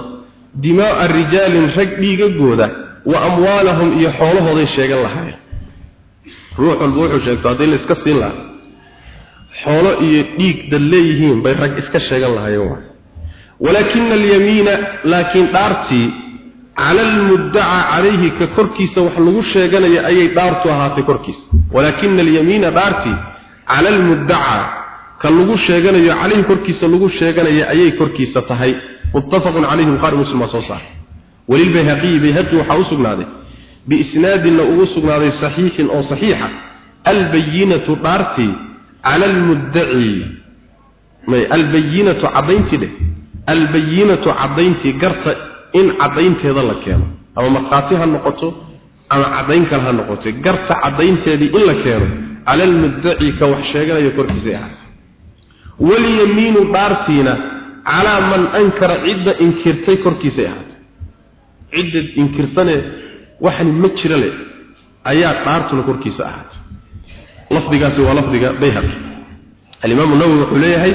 dimaaa rijaalin rag dhiigagooda wa amwaalahum iyo xoolahooday sheegan lahaayeen ruux walba wuxuu sheegto haddii la iska siin lahaa xoolo iyo dhiig dad leeyihiin bay rag iska sheegan lahaayeen waay walaakina alyamiina laakiin dhaartii cala almuddaca calayhi ka korkiisa wax lagu sheeganayo ayay dhaartu ahaatay korkiisa walaakina alyamiina dhaartii cala almuddaca ka lagu sheeganayo calayhi korkiisa lagu sheeganayo ayay korkiisa tahay muttafaqun calayhi bukhari muslim waa soo saaray walilbayhaqiyi bayhaqi waxaa u sugnaaday biisnaadinna ugu sugnaaday saxiixin oo saxiixa albayinatu dhaartii cala almuddaci in caddaynteeda la keeno. Ama markhaati ha noqoto ama caddayn kale ha noqoto. Garta caddaynteedii in la keeno cala almuddaci ka wax sheeganayo korkiisay ahaatay. Walyamiinu dhaartiina calaa man ankara cidda inkirtay korkiisay ahaatay. Cidda inkirsanee waxani ma jira leh ayaa dhaartuna korkiisa ahaatay. Lafdigaasi waa lafdiga bayhaqi. Alimaamu nawowi wuxuu leeyahay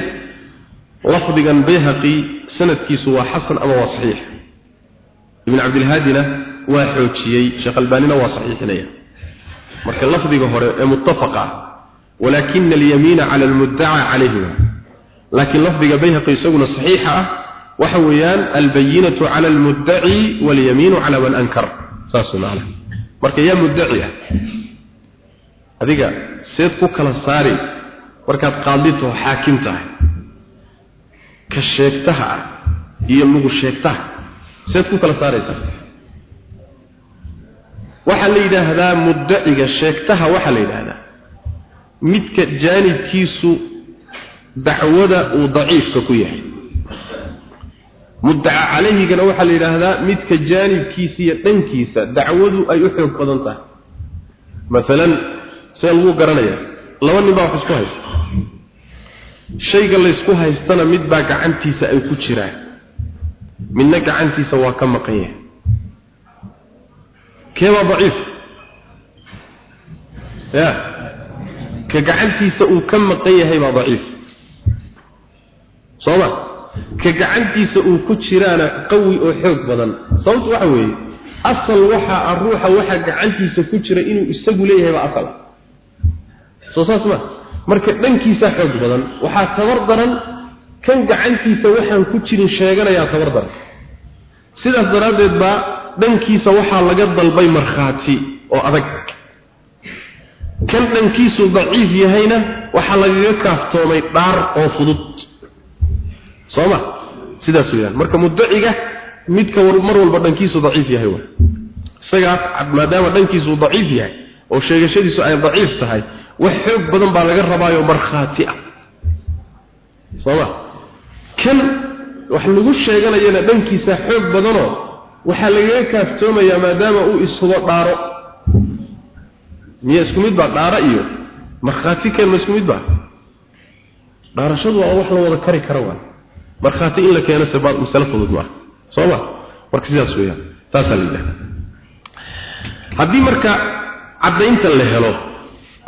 lafdigan bayhaqi sanadkiisu waa xasan ama waa saxiix ibn cabdilhaadina waa xoojiyey. Sheekh albaanina waa saxiixinaya. Marka lafdiga hore ee muttafaqa ah walaakina alyamiina cala almuddaca calayhi laakiin lafdiga bayhaqi isaguna saxiixa ah waxa weeyaan albayinatu cala walyamiinu cala man ankar. Saas macna. Marka yaa muddaci ah adiga seed ku kala saari markaad qaadito xaakim tahay ka sheegtaha ah iyo lugu sheegtaha seed ku kala saaraysaa? Waxaa la yidhaahdaa muddaciga sheegtaha waxaa la yidhaahdaa. Midka jaanibkiisu dacwada uu daciifka ku yahay. Muddaca calayhigana waxaa la yidhaahdaa midka jaanibkiisa iyo dhankiisa dacwadu ay u xoog badan tahay. Maalan see lagu garanaya laba nin baa wax isku haysta. Shayga laysku haystana mid baa gacantiisa ay ku jiraan midna gacantiisa waa ka maqan yahay keebaa daciif? Ya. Ka gacantiisa uu ka maqan yahay baa daciif. Sooma. Ka gacantiisa uu ku jiraana qawi oo xoog badan. Sababtu waxa weeye asal waxa ah ruuxa waxa gacantiisa ku jira inuu isagu leeyahay baa asal. Soo saas ma. Marka dhankiisa xoog badan waxaa tabar daran kan gacantiisa waxaan ku jirin sheeganayaa tabar daran sidaas daraaddeed baa dhankiisa waxaa laga dalbay markhaati oo adag. Kan dhankiisu daciif yahayna waxaa lagaga kaaftoomay dhaar oo fudud. Soo ma? Sidaas weeyaan. Marka muddaciga midka mar walba dhankiisu daciif yahay waa. Isagaas maadaama dhankiisu daciif yahay oo sheegashadiisu ay daciif tahay wax xoog badan baa laga rabaayo markhaati ah. Sooma kan wax lagu sheeganayana dhankiisa xoog badanoo waxaa lagaga kaaftoomayaa maadaama uu isugo dhaaro. Miya isku mid baa dhaaro iyo markhaati keen ma isku mid baa? Dhaarashadu waa wax la wada kari kara waa. Markhaati in la keeno se baa masale fudud maaha sooma marka sidaas weeyaan. Taasaa la yidhahda haddii marka caddaynta la helo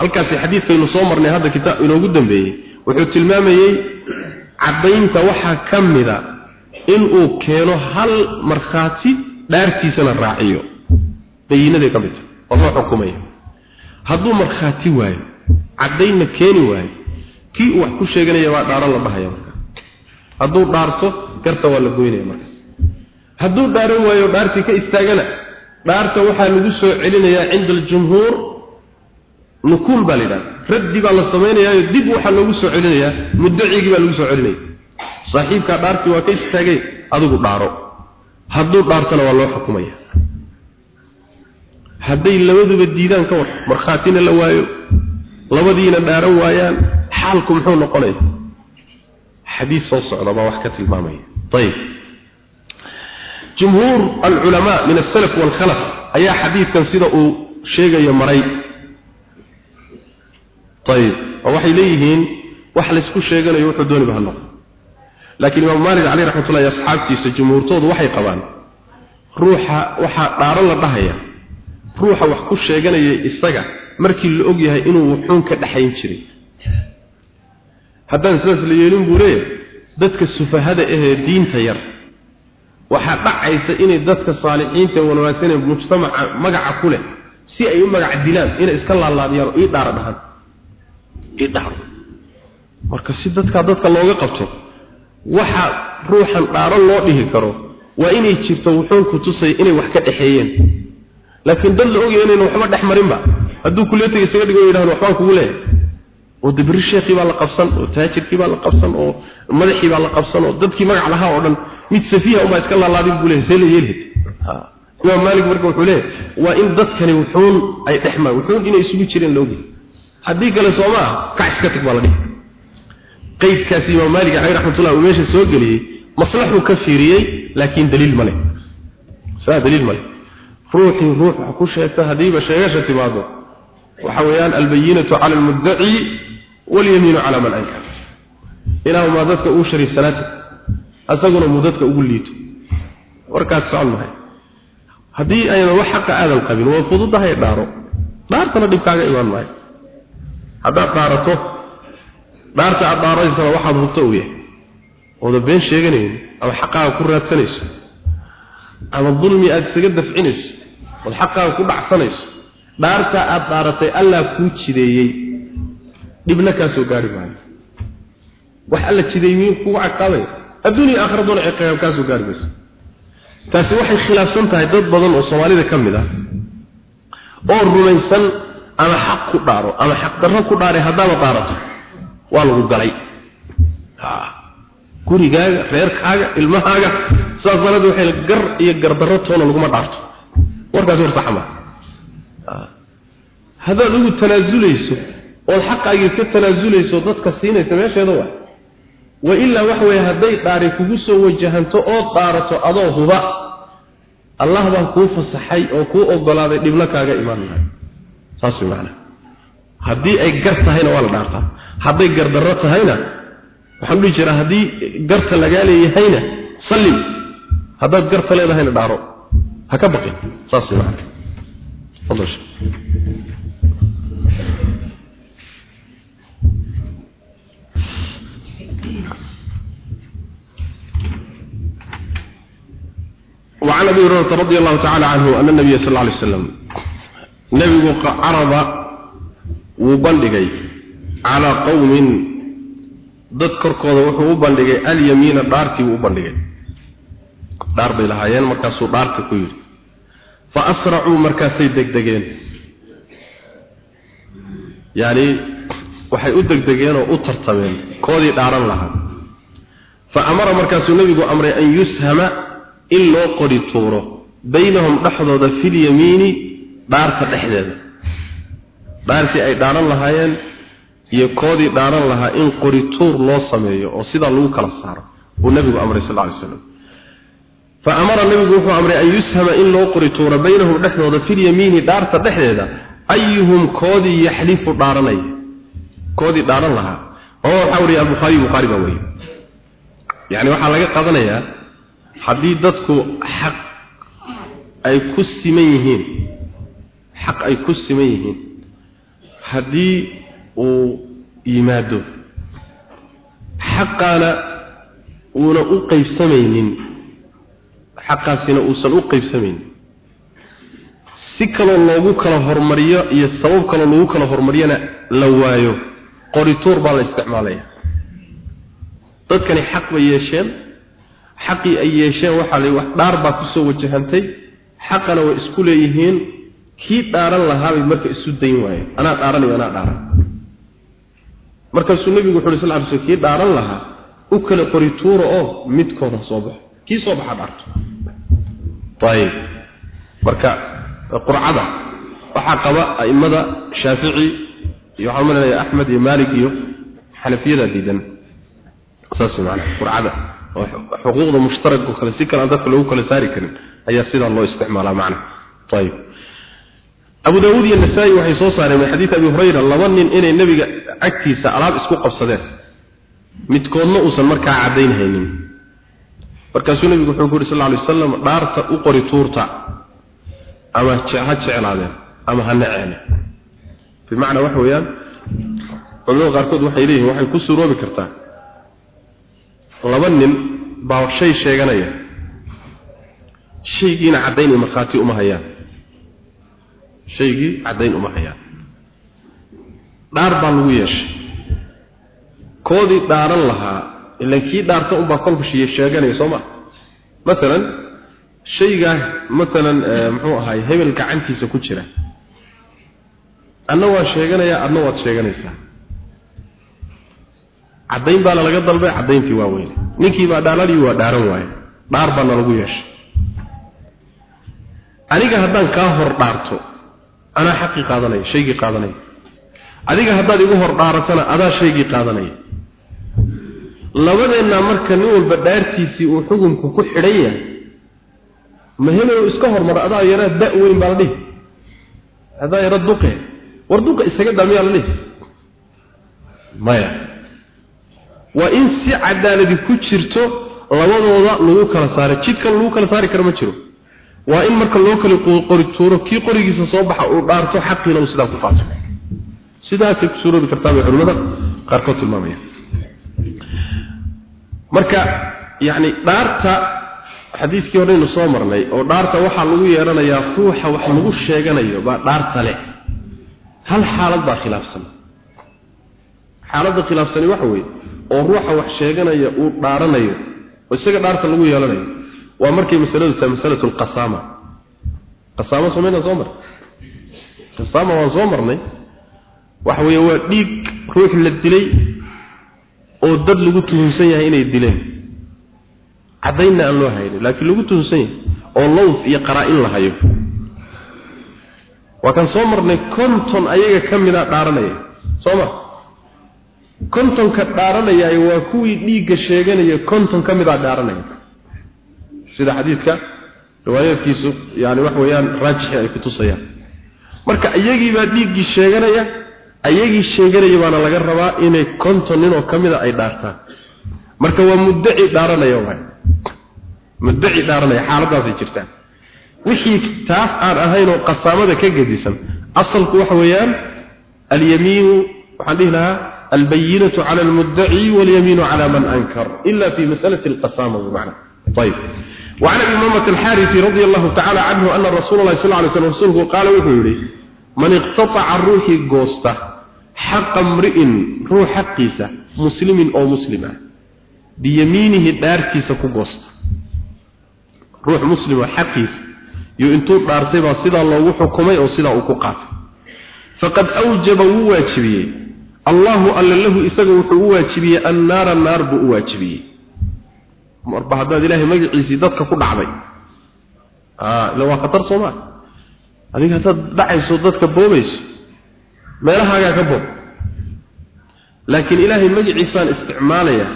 halkaasi xadiidkaynu soo marnay hadda kitaab inoogu dambeeyey wuxuu tilmaamayey caddaynta waxaa ka mida inuu keeno hal markhaati dhaartiisana raaciyo. Bayinaday ka midta oo loo xukumaya hadduu markhaati waayo caddaynna keeni waayo kii uu wax ku sheeganaya waa dhaaro la dhahaya marka. Hadduu dhaarto garta waa la goynaya markaas hadduu dhaaran waayo dhaartii ka istaagana dhaarta waxaa lagu soo celinayaa cinda aljumhuur nukuul baa la yidhahda raddi baa la samaynayaa dib waxaa loogu soo celinayaa muddacigii baa lagu soo celinaya. Saaxiibkaa dhaartii waa ka istaagay adigu dhaaro. Hadduu dhaartana waa loo xukumaya. Hadday labaduba diidaan ka war markhaatina la waayo labadiina dhaaran waayaan xaalku muxuu noqonaya? Xadiis soo socda baa wax ka tilmaamaya. Ayib jumhuur alculamaa min asalaf waalkhalaf ayaa xadiidkan sida uu sheegayo maray ayib waxay leeyihiin wax laysku sheeganayo wuxuu dooniba ha noqo laakiin imaam maalik caleyh raxmatullahi asxaabtiisa jumhuurtoodu waxay qabaan ruuxa waxaa dhaaro la dhahaya. Ruuxa wax ku sheeganaya isaga markii la og yahay inuu wuxuun ka dhaxayn jiray. Haddaan sidaas la yeelin buu leeyahay dadka sufahada ahee diinta yar waxaa dhacaysa inay dadka saalixiinta ee wanaagsan ee mujtamaca magaca ku leh si ay u magac dilaan inay iska laalaadiyaan oo ii dhaara dhahaan ii dhaaro marka si dadka dadka looga qabto waxa ruuxan dhaaro loo dhihi karo waa inay jirto wuxuun ku tusay inay wax ka dhaxeeyeen laakiin dad la ogyahay inayna waxba dhex marinba. Hadduu kuliyatiga isaga dhigo yidhahdo waxbaan kugu leeyahay. Oo dibri sheekhii baa la qabsan oo taajirkii baa la qabsan oo madaxii baa la qabsan oo dadkii magac lahaa oo dhan mid safiiha unbaa iska laalaadin buu leeyahay see la yeelhed imaam maalik marka wuxuu leeyahay waa in dadkani wuxuun ay dhex mar wuxuun inay isugu jireen la ogyahay haddii kale soo ma ah kac iska tag baa la dhihi. Qaydkaasi imaam maalik caleyh raxmatullah uu meesha soo geliyey maslaxuu ka fiiriyey laakiin daliil ma leh. Saa daliil ma leh. Ruuxii ruux wax ku sheegta haddiiba sheegasha timaado. Waxa weeyaan albayinatu cala almuddaci walyamiinu cala man ankar ilaahu maa dadka uu shariifsanaata asaguna muu dadka ugu liito. Warkaas socon mahay. Haddii ayna wax xaqa aadan qabin waa fududahay dhaaro. Dhaartana dhibkaaga imaan maayo haddaad dhaarato dhaarta aad dhaaraysana waxaad hubto uu yahay. Ooda been sheeganayn ama xaqaaga ku raadsanayso ama dulmi aada isaga dafcinayso ood xaqaaga ku dhacsanayso dhaarta aad dhaaratay allah kuu jideeyey. Dhibna kaa soo gaari maayo. Wax alla jideeyey kugu caqabay. Adduunya aakhiraduna ciqaab kaa gaari mayso. Taasi waxay khilaafsan tahay dad badan oo soomaalida ka mid ah oo rumaysan ama xaq ku dhaaro ama xaq darro ku dhaaray haddaaba dhaarato waa lagu galay. Gurigaaga reerkaaga ilmahaaga saas daraadeed waxay gar iyo gardarro toona laguma dhaarto. Warkaas war sax ma haddaad ugu tanaasulayso ood xaqaagii ka tanaasulayso dadka siinaysa meesheeda waa. Wa ilaa waxa weeye hadday dhaari kugu soo wajahanto ood dhaarato adoo huba. Allah baa kuu fasaxay oo kuu ogolaaday dhibna kaaga imaan lahay saas way macnaa haddii ay gar tahayna waa la dhaartaa hadday gardarro tahayna waxaan dhihi jiraa haddii garta lagaa leeyahayna sallim haddaad garta leedahayna dhaaro ha ka baqin saas way macnaa fadal وعن ابي هريره رضي الله تعالى عنه ان النبي صلى الله عليه وسلم nebigu qarada wuu bandhigay calaa qowmin dad korkooda wuxuu u bandhigay alyamiina dhaartii wuu u bandhigay. Dhaar bay lahaayeen markaasuu dhaarta ku yidhi. Fa asracuu markaasay degdegeen. Yacni waxay u degdegeen oo u tartameen koodii dhaaran lahaa. Fa amara markaasuu nebigu amray an yushama in loo qori tuuro baynahum dhexdooda fi lyamiini dhaarta dhexdeeda. Dhaartii ay dhaaran lahaayeen iyo koodii dhaaran lahaa in qori tuur loo sameeyo oo sidaa lagu kala saaro uu nabigu amray sal ly slam fa amara nabigu wuxuu amray an yushama in loo qori tuuro baynahum dhexdooda fil yamiini dhaarta dhexdeeda ayuhum koodii yaxlifu dhaaranaya koodii dhaaran lahaa. Oo waxaa wariya albukhaari bukhaari baa weriye yani waxaa laga qaadanayaa haddii dadku xaq ay ku siman yihiin xaq ay ku siman yihiin. Haddii uu yimaado xaqaana uuna u qaybsamaynin xaqaasina uusan u qaybsamaynin. Si kaloo loogu kala hormariyo iyo sabab kaloo loogu kala hormariyana la waayo qorituur baa la isticmaalaya. Dadkani xaq bay yeesheen xaqii ay yeesheen waxaa la wax dhaar baa ku soo wajahantay. Xaqana way isku leeyihiin kii dhaaran lahaabay marka isu dayn waayeen anaa dhaaranayo anaa dhaaran. Markaasuu nebigu wuxu uhi sal ly sl kii dhaaran lahaa u kala qori tuura oo midkooda soo baxo kii soo baxa dhaarto. Ayib marka qurcada waxaa qaba a'immada shaafici iyo waxaan malanaya axmed iyo maalik iyo xanafiyada diidan. Saas macana qurcada oo xuquuqda mushtaraka kale si kale aan dadka loogu kala saari karin ayaa sidaa loo isticmaalaa macna ayib abu daawuud iyo nasaa-i waxay soo saareen xadiid abi hurayra laba nin inay nebiga agtiisa alaab isku qabsadeen. Midkoodna uusan markaa caddayn haynin markaasuu nebigu wuxuu ku yuri sal alay wasalam dhaarta u qori tuurta ama ha jeclaadeen ama ha neceene bimacnaa waxa weeyaan culamada qaarkood waxay leeyihiin waxay ku suuroobi kartaa laba nin baa shay sheeganaya. Shaygiina caddayn iyo markhaati uma hayaan shaygii caddayn uma hayaan. Dhaar baa lagu yeeshay. Koodii dhaaran lahaa ilan kii dhaarta unbaa kolba shiye sheeganaya soo ma? Masalan shaygaa masalan muxuu ahaay hebel gacantiisa ku jira. Adna waa sheeganayaa adna waad sheeganaysaa. Caddayn baana laga dalbay caddayntii waa weyne ninkii baa dhaaladii waa dhaaran waaye. Dhaar baana lagu yeeshay. Aniga haddaan kaa hor dhaarto anaa xaqii qaadanaya shaygii qaadanaya adiga haddaad igu hor dhaaratana adaa shaygii qaadanaya labadeenna marka nin walba dhaartiisii uu xukunku ku xidhan yahay ma hebel iska hormaro adaa yaraa da weyn baa la dhihi. Adaa yara duqe war duqa isaga daa miyaa la dhihi. Maya. Waa in si cadaaladi ku jirto labadooda lagu kala saaray jidkan lagu kala saari karo ma jiro waa in marka loo kala qori tuuro kii qorigiisa soo baxa uu dhaarto xaqiina uu sidaa ku qaato sidaasay ku suuroobi kartaa bay culimmada qaarkood tilmaamayaan. Marka yacni dhaarta xadiiskii horeynu soo marnay oo dhaarta waxaa lagu yeelanayaa ruuxa wax lagu sheeganayo baa dhaarta leh. Hal xaalad baa khilaafsan. Xaaladda khilaafsani waxa weeye oo ruuxa wax sheeganaya uu dhaaranayo oo isaga dhaarta lagu yeelanayo waa markay masaladu tahay masalatu alqasaama qasaamo samayna soo mar qasaama waan soo marnay. Waxa weeye waa dhiig ruux la dilay oo dad lagu tuhunsan yahay inay dileen. Caddaynna aan loo haynin laakiin lagu tuhunsan yahay oo lowf iyo qaraa-in la hayo. Waa kan soo marnay konton ayaga ka mida dhaaranaya. Soo ma? Kontonka dhaaranayay waa kuwii dhiigga sheeganaya konton ka mida dhaaranaya sida xadiidka riwaayaadkiisu yani wax weeyaan raajixi ay ku tusayaan. Marka iyagii baa dhiiggii sheeganaya ayagii sheeganaya baana laga rabaa inay konton nin oo ka mida ay dhaartaan. Marka waa muddaci dhaaranaya waay. Muddaci dhaaranaya xaaladaasay jirtaan. Wixii taas aan ahayn oo qasaamada ka gedisan asalku waxa weeyaan alyamiinu waxaan dhihi lahaa albayinatu cala almuddaci walyamiinu cala man ankar ila fi masalati alqasaama bimacna ayib وعن ابي امامه الحارثي رضي الله تعالى عنه ان رسول الله صلى الله عليه وسلم رسوله قال وحوري من اقتطع الروح غوسته حق امرئ روح حقيسه مسلم او مسلمه بيمينه دارتيسه كغوسته روح مسلم حقيسه iyo intuu dhaartay baa sidaa loogu xukumay oo sidaa uu ku qaatay faqad awjaba wuu waajibiyey allahu alla lahu marba haddaad ilaahay magaciisii dadka ku dhacday. Ila waa khatar sooma adiga haddaad dhacayso dadka boobayso meelahaagaa ka boob. Laakiin ilaahay magaciisaan isticmaalaya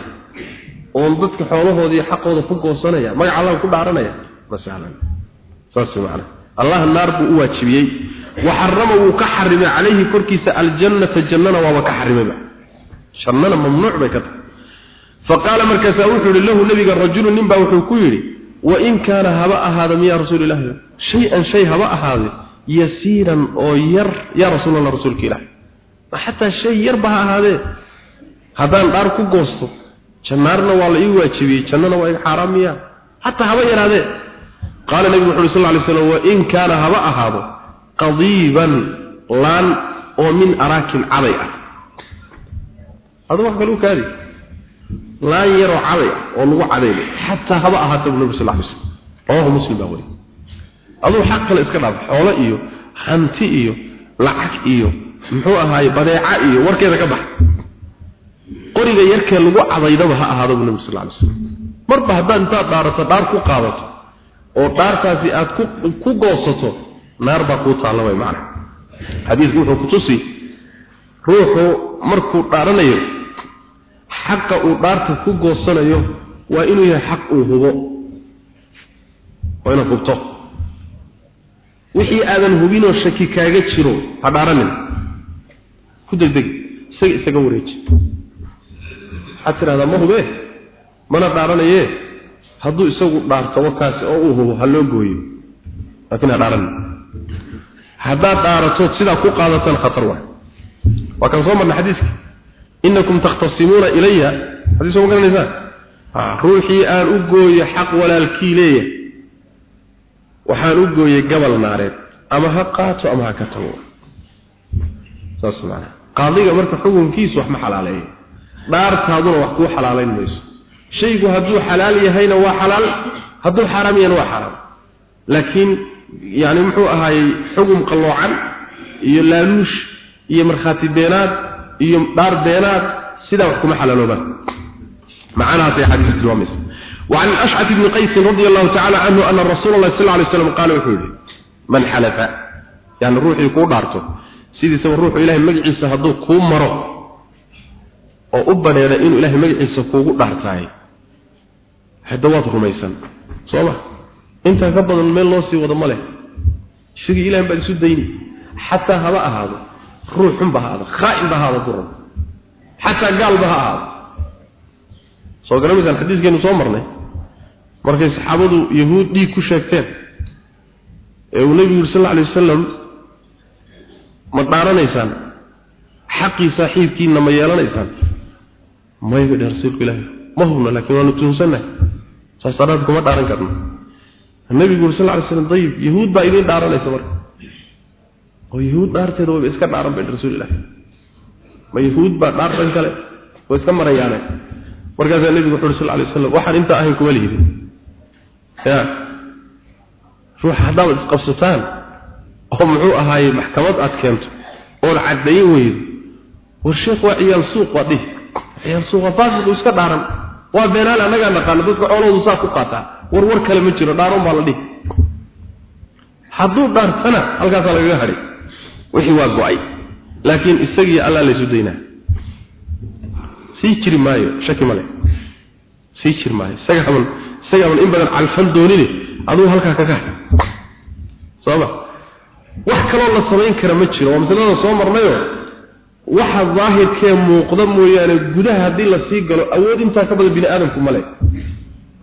oon dadka xoolahoodii xaqooda ku goosanaya magaca allah ku dhaaranaya ma sahlan. Saas macna. Allah naar buu u waajibiyey. Wa harrama wuu ka xarimay calayhi korkiisa aljannata jannana waaba ka faqaala markaasaa wuxuu yihi lahu nabiga rajulu nin baa wuxuu ku yidhi wain kaana haba ahaada miya rasuul ilahi shay-an shay haba ahaade yasiiran oo yar yaa rasuulallah rasuulka ilaah. Ma xataa shay yarba ha ahaadee? Haddaan dhaar ku goosto jannaarna waa la ii waajibiyey jannana waa iga xaaraam miya xataa haba yaraadee? Qaala nebigu wuxu uhi sal ly slam wain kaana haba ahaado qadiiban laan oo min araakin caday ah. Adu wax kale u kaadi laan yaroo caday oo lagu cadayna xataa haba ahaata bu nabig sal ly slam rawahu muslim baa weli aduu xaq kale iska dhaaf xoolo iyo hanti iyo lacag iyo muxuu ahaaye badeeca iyo warkeeda ka bax qoriga yarkee lagu cadaydaba ha ahaado bu nabig sal ly slam marba haddaad intaad dhaarato dhaar ku qaadato oo dhaartaasi aad ku ku goosato naar baa kuu taalla way macna. Xadiisku wuxuu ku tusi ruuxu markuu dhaaranayo xaqa uu dhaarta ku goosanayo waa inuu yahay xaq uu hubo. Waa inaad hubto. Wixii aadan hubinoo shaki kaaga jiro ha dhaaranin. Ku degdeg isaga isaga wareeji. Waxaad tidhahdaa ma hubee? Mana dhaaranaye hadduu isagu dhaarto wakaasi oo uu hubo ha loo gooyo. Laakiin ha dhaaran haddaad dhaaratood sidaa ku qaadatan khatar waay. Waa kan soo marna xadiiska innakum takhtasimuuna ilaya xadiis soo ma garanaysaan ruuxii aan u gooyo xaq walaalkii leeyahay waxaan u gooyey gabal naareed ama ha qaato ama ha ka tago. Saas macana qaadiga marka xukunkiisu wax ma xalaaleeyo. Dhaartaaduna wax kuu xalaalayn mayso. Shaygu hadduu xalaal yahayna waa xalaal hadduu xaaraam yahayna waa xaraam. Laakiin yani muxuu ahaayey xugum qalloocan iyo laaluush iyo markhaati beenaad iyo dhaar beenaad sidaa wax kuma xalaaloobaan macanahaasay xadiisu tilmaamaysa وعن الأشعث بن قيس رضي الله تعالى عنه أن رسول الله صلى الله عليه وسلم قال وحوله من حلف يعني الروح يكون دارته سيدي سوى الروح إلهي مجعيسة هدو كون مرو وأبنى إنه إلهي مجعيسة كون دارتاي حدوات رميسا صلى انت كبض الميل لوسي وضمله شيء إلهي بعد سدين حتى هباء هذا ruux xun ba hada khaain ba hada duran xataa gaal ba ha hada soo galaysan xadiiskeenu soo marnay. Markay saxaabadu yahuud dhiig ku sheegteen. Ee uu nabigu sallallahu alayhi wasallam ma dhaaranaysaan? Xaqii saaxiibkiina ma yeelanaysaan? Ma yiga rasuulku ilaahi ma hubno laakiin waanu tuunsanahay saasaraad kuma dhaaran karno. Nabigu sallallahu alayhi wasallam dayib yahuud baa idiin dhaaranaysa markaa oo yahuud dhaarteeda wayba iska dhaaran bay rasuulilah ma yahuud baa dhaar dhan kale way iska marayaane. Markaasaa nebigu wuxu uri sal lay waslam waxaan intaa ahayn kuma lihidin ya. Ruuxa haddaad isqabsataan oo muxuu ahaaye maxkamad aad keento ood caddayn weydo war sheekh waa ciyaal suuq waa dhihi ciyaal suuq waa faasiqu iska dhaaran. Waa beenaal annagaa naqaano dadka xoolahoodu saa ku qaataa. War war kale ma jiro dhaaron baa la dhihi. Hadduu dhaartana halkaasaa lagaga hadhay wixii waa go'ay. Laakiin isagii allaa laysu daynaa. Sii jiri maayo shaki male sii jiri maayo. Isagaban isagaaban in badan calfan doonine aduu halkaa kaga hadhay sooma. Wax kaloo la samayn kara ma jiro. Waa masalada soo marnayo. Waxa daahirkee muuqda mooyaane gudaha haddii la sii galo awood intaa ka badan bini aadamku male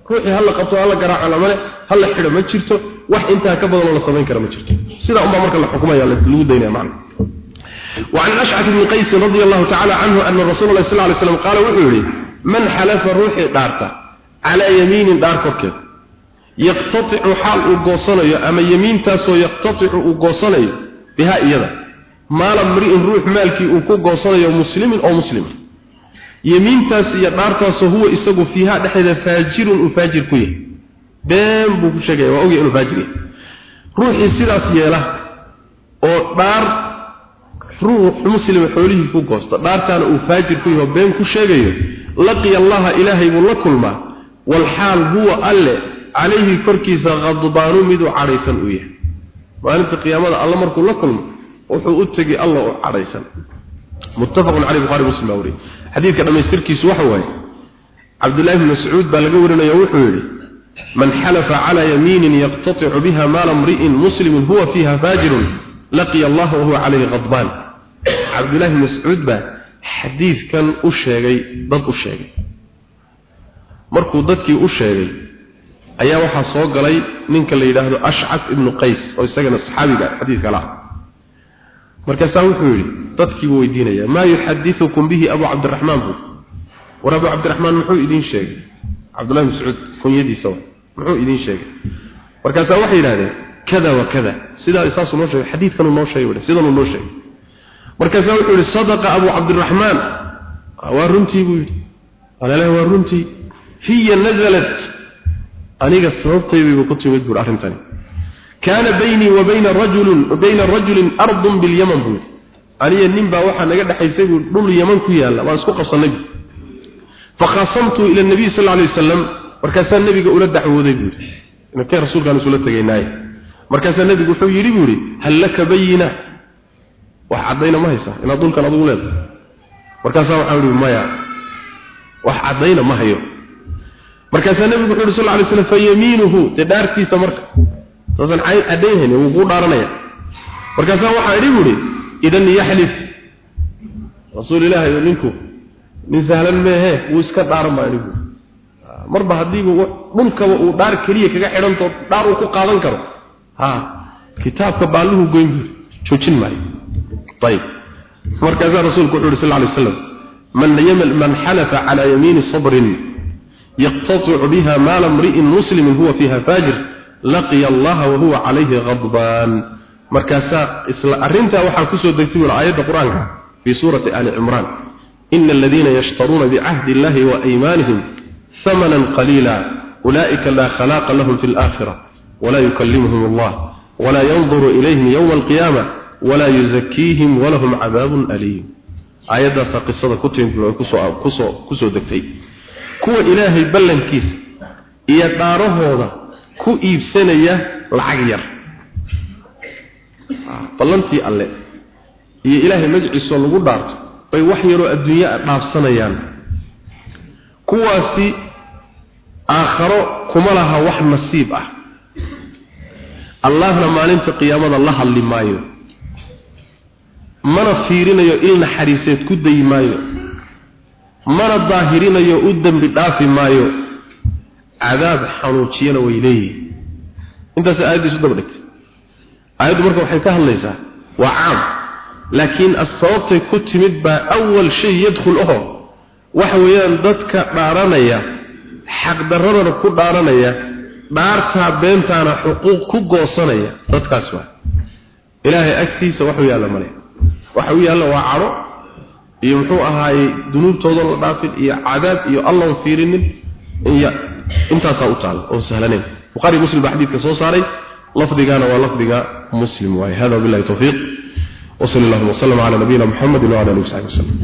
ruuxii hala qabto hala garaaco lamale hala xidho ma jirto wax intaa ka badan oo la samayn kara ma jirto sidaa unbaa marka la xukumaya lagu daynaya macna وعن الأشعث بن قيس رضي الله تعالى عنه أن رسول الله صلى الله عليه وسلم قال وحوري من حلف روحي دارتا على يمين دار كركب يقتطع حال وقوصنيو أما يمين تاسو يقتطع وقوصنيو بها إيضا مال امرئ روح مالكي وكو قوصنيو مسلم أو مسلم يمين تاس يدار تاسو هو إساقو فيها دحيدا been buu ku sheegaya waa ogya inuu faajir yahay ruuxii sidaas yeela oo dhaar ruux muslima xoolihii ku goosto dhaartaana uu faajir ku yahay been ku sheegayo laqiya allaha ilaahay buu la kulmaa walxaal huwa alle calayhi korkiisa qadbaanu miduu cadhaysan u yahay. Maalinta qiyaamada alla markuu la kulmo wuxuu u tegi alla u cadhaysan. Muttafaqun caleyh bukhari muslim baa wariye xadiidka dhammaystirkiisu waxa waaye cabdullahi bni mascuud baa laga warinaya wuxuu yidhi man xalafa calaa yamiinin yaqtaticu biha maala mri'in muslimin huwa fiiha faajirun laqiya allah wahuwa calayhi qadbaan cabdullaahi bn mascuud baa xadiidkan u sheegay dad u sheegay. Markuu dadkii u sheegay ayaa waxaa soo galay ninka la yidhaahdo ashcaf ibnu qays oo isagana saxaabiga xadiidka la markaasaa wuxuu yidhi dadkiibuu weydiinaya maa yuxadiukum bihi abu buu. War abu cabdiraxmaan muxuu idiin sheegay cabdullahi mascuud kunyadiisa muxuu idiin sheegay. Markaasaa waxay yidhahdeen kada wa kada. Sidaa saasuu noo sheegay xadiidkanuu noo sheegay sidanuu noo sheegay. Markaasaa wuxuu yidhi sadaqa abu cabdiraxmaan waa runtii buu yidhi. Alale waa runtii. Hiya nazalat. Aniga sababtaydaybu ku timid buuri arrintani. Kaana baynii wa bayna rajulin bayna rajulin ardun bilyaman buu yidhi. Aniga nin baa waxaa naga dhexaysay buu dhul yaman ku yaalla waan isku qabsannay. buu fakhasamtu ila nabiy sal alay wasalam markaasaa nebiga ula dacwooday buu yidhi. Inkee rasuulkaan isula tegaynaaye. Markaasaa nebigu wuxuu yidhi buu yidhi hal laka bayina wax caddayna ma haysa inaad dhulkan adugu leedahay. Markaasaa waxaa ihi maya wax caddayna ma hayo. Markaasaa nebigu wuxuu yidhi sal alay slam fa yamiinuhu dee marka. Saasan caddaynhayn wuu kuu dhaaranaya markaasaa waxaa idhi buu ihi idan yaxlif rasuul ilaahay ninku nin sahlan meehe wuu iska dhaaran baa anigu marba haddiibu dhulkaba uu dhaar keliya kaga xidhanto dhaar uu ku qaadan karo. Ha kitaabka baalluhu goyn buu joojin maayo. Ayib. Markaasaa rasuulku wuxuu yidhi sal alay waslam man xalafa calaa yamiini sabrin yaqtaticu biha maala mri'in muslimin huwa fiiha faajir laqiya allaha wahuwa calayhi qadbaan markaasaa isla arrintaa waxaa ku soo degtay wal aayadda qur'aanka fii suurati ali cimraan ina aladiina yashtaruuna bicahdi illahi wa aymaanihim hamanan qaliila ulaa'ika laa khalaaqa lahum fi alaakhira walaa yukallimuhum allah walaa yanduru ilayhim yowma alqiyaama walaa yuzakiihim walahum cadaabun aliim aayaddaasaa qisada ku timid ku soo ku soo degtay kuwa ilaahay ballankiisa iyo dhaarahooda ku iibsanaya lacag yar ballantii alle iyo bay wax yaroo adduunye dhaafsanayaan. Kuwaasi aakharo kuma laha wax nasiib ah. Allahna maalinta qiyaamada la hadli maayo. Mana fiirinayo il naxariiseed ku dayi maayo. Mana daahirinayo u dembi dhaafi maayo. Cadaab xanuujiyana way leeyihiin intaas aayaddiisu daba dhigtay aayaddu marka waxay ka hadlaysaa waa caam laakiin sababtay ku timid baa awal shay yadkhul aho waxa weeyaan dadka dhaaranaya xaqdarradana ku dhaaranaya dhaartaa beentaana xuquuq ku goosanaya dadkaas waa. Ilaahay agtiisa waxu yaalla male waxa u yaalla waa cadho iyo muxuu ahaayey dunuubtooda la dhaafin iyo cadaab iyo allan fiirinin iyo intaasaa u taala oo sahlanayn. Bukhari muslim baa xadiidka soo saaray lafdigana waa lafdiga muslim waaye. Hada billahi tawfiiq وصلى الله وسلم على نبينا محمد وعلى آله وصحبه وسلم.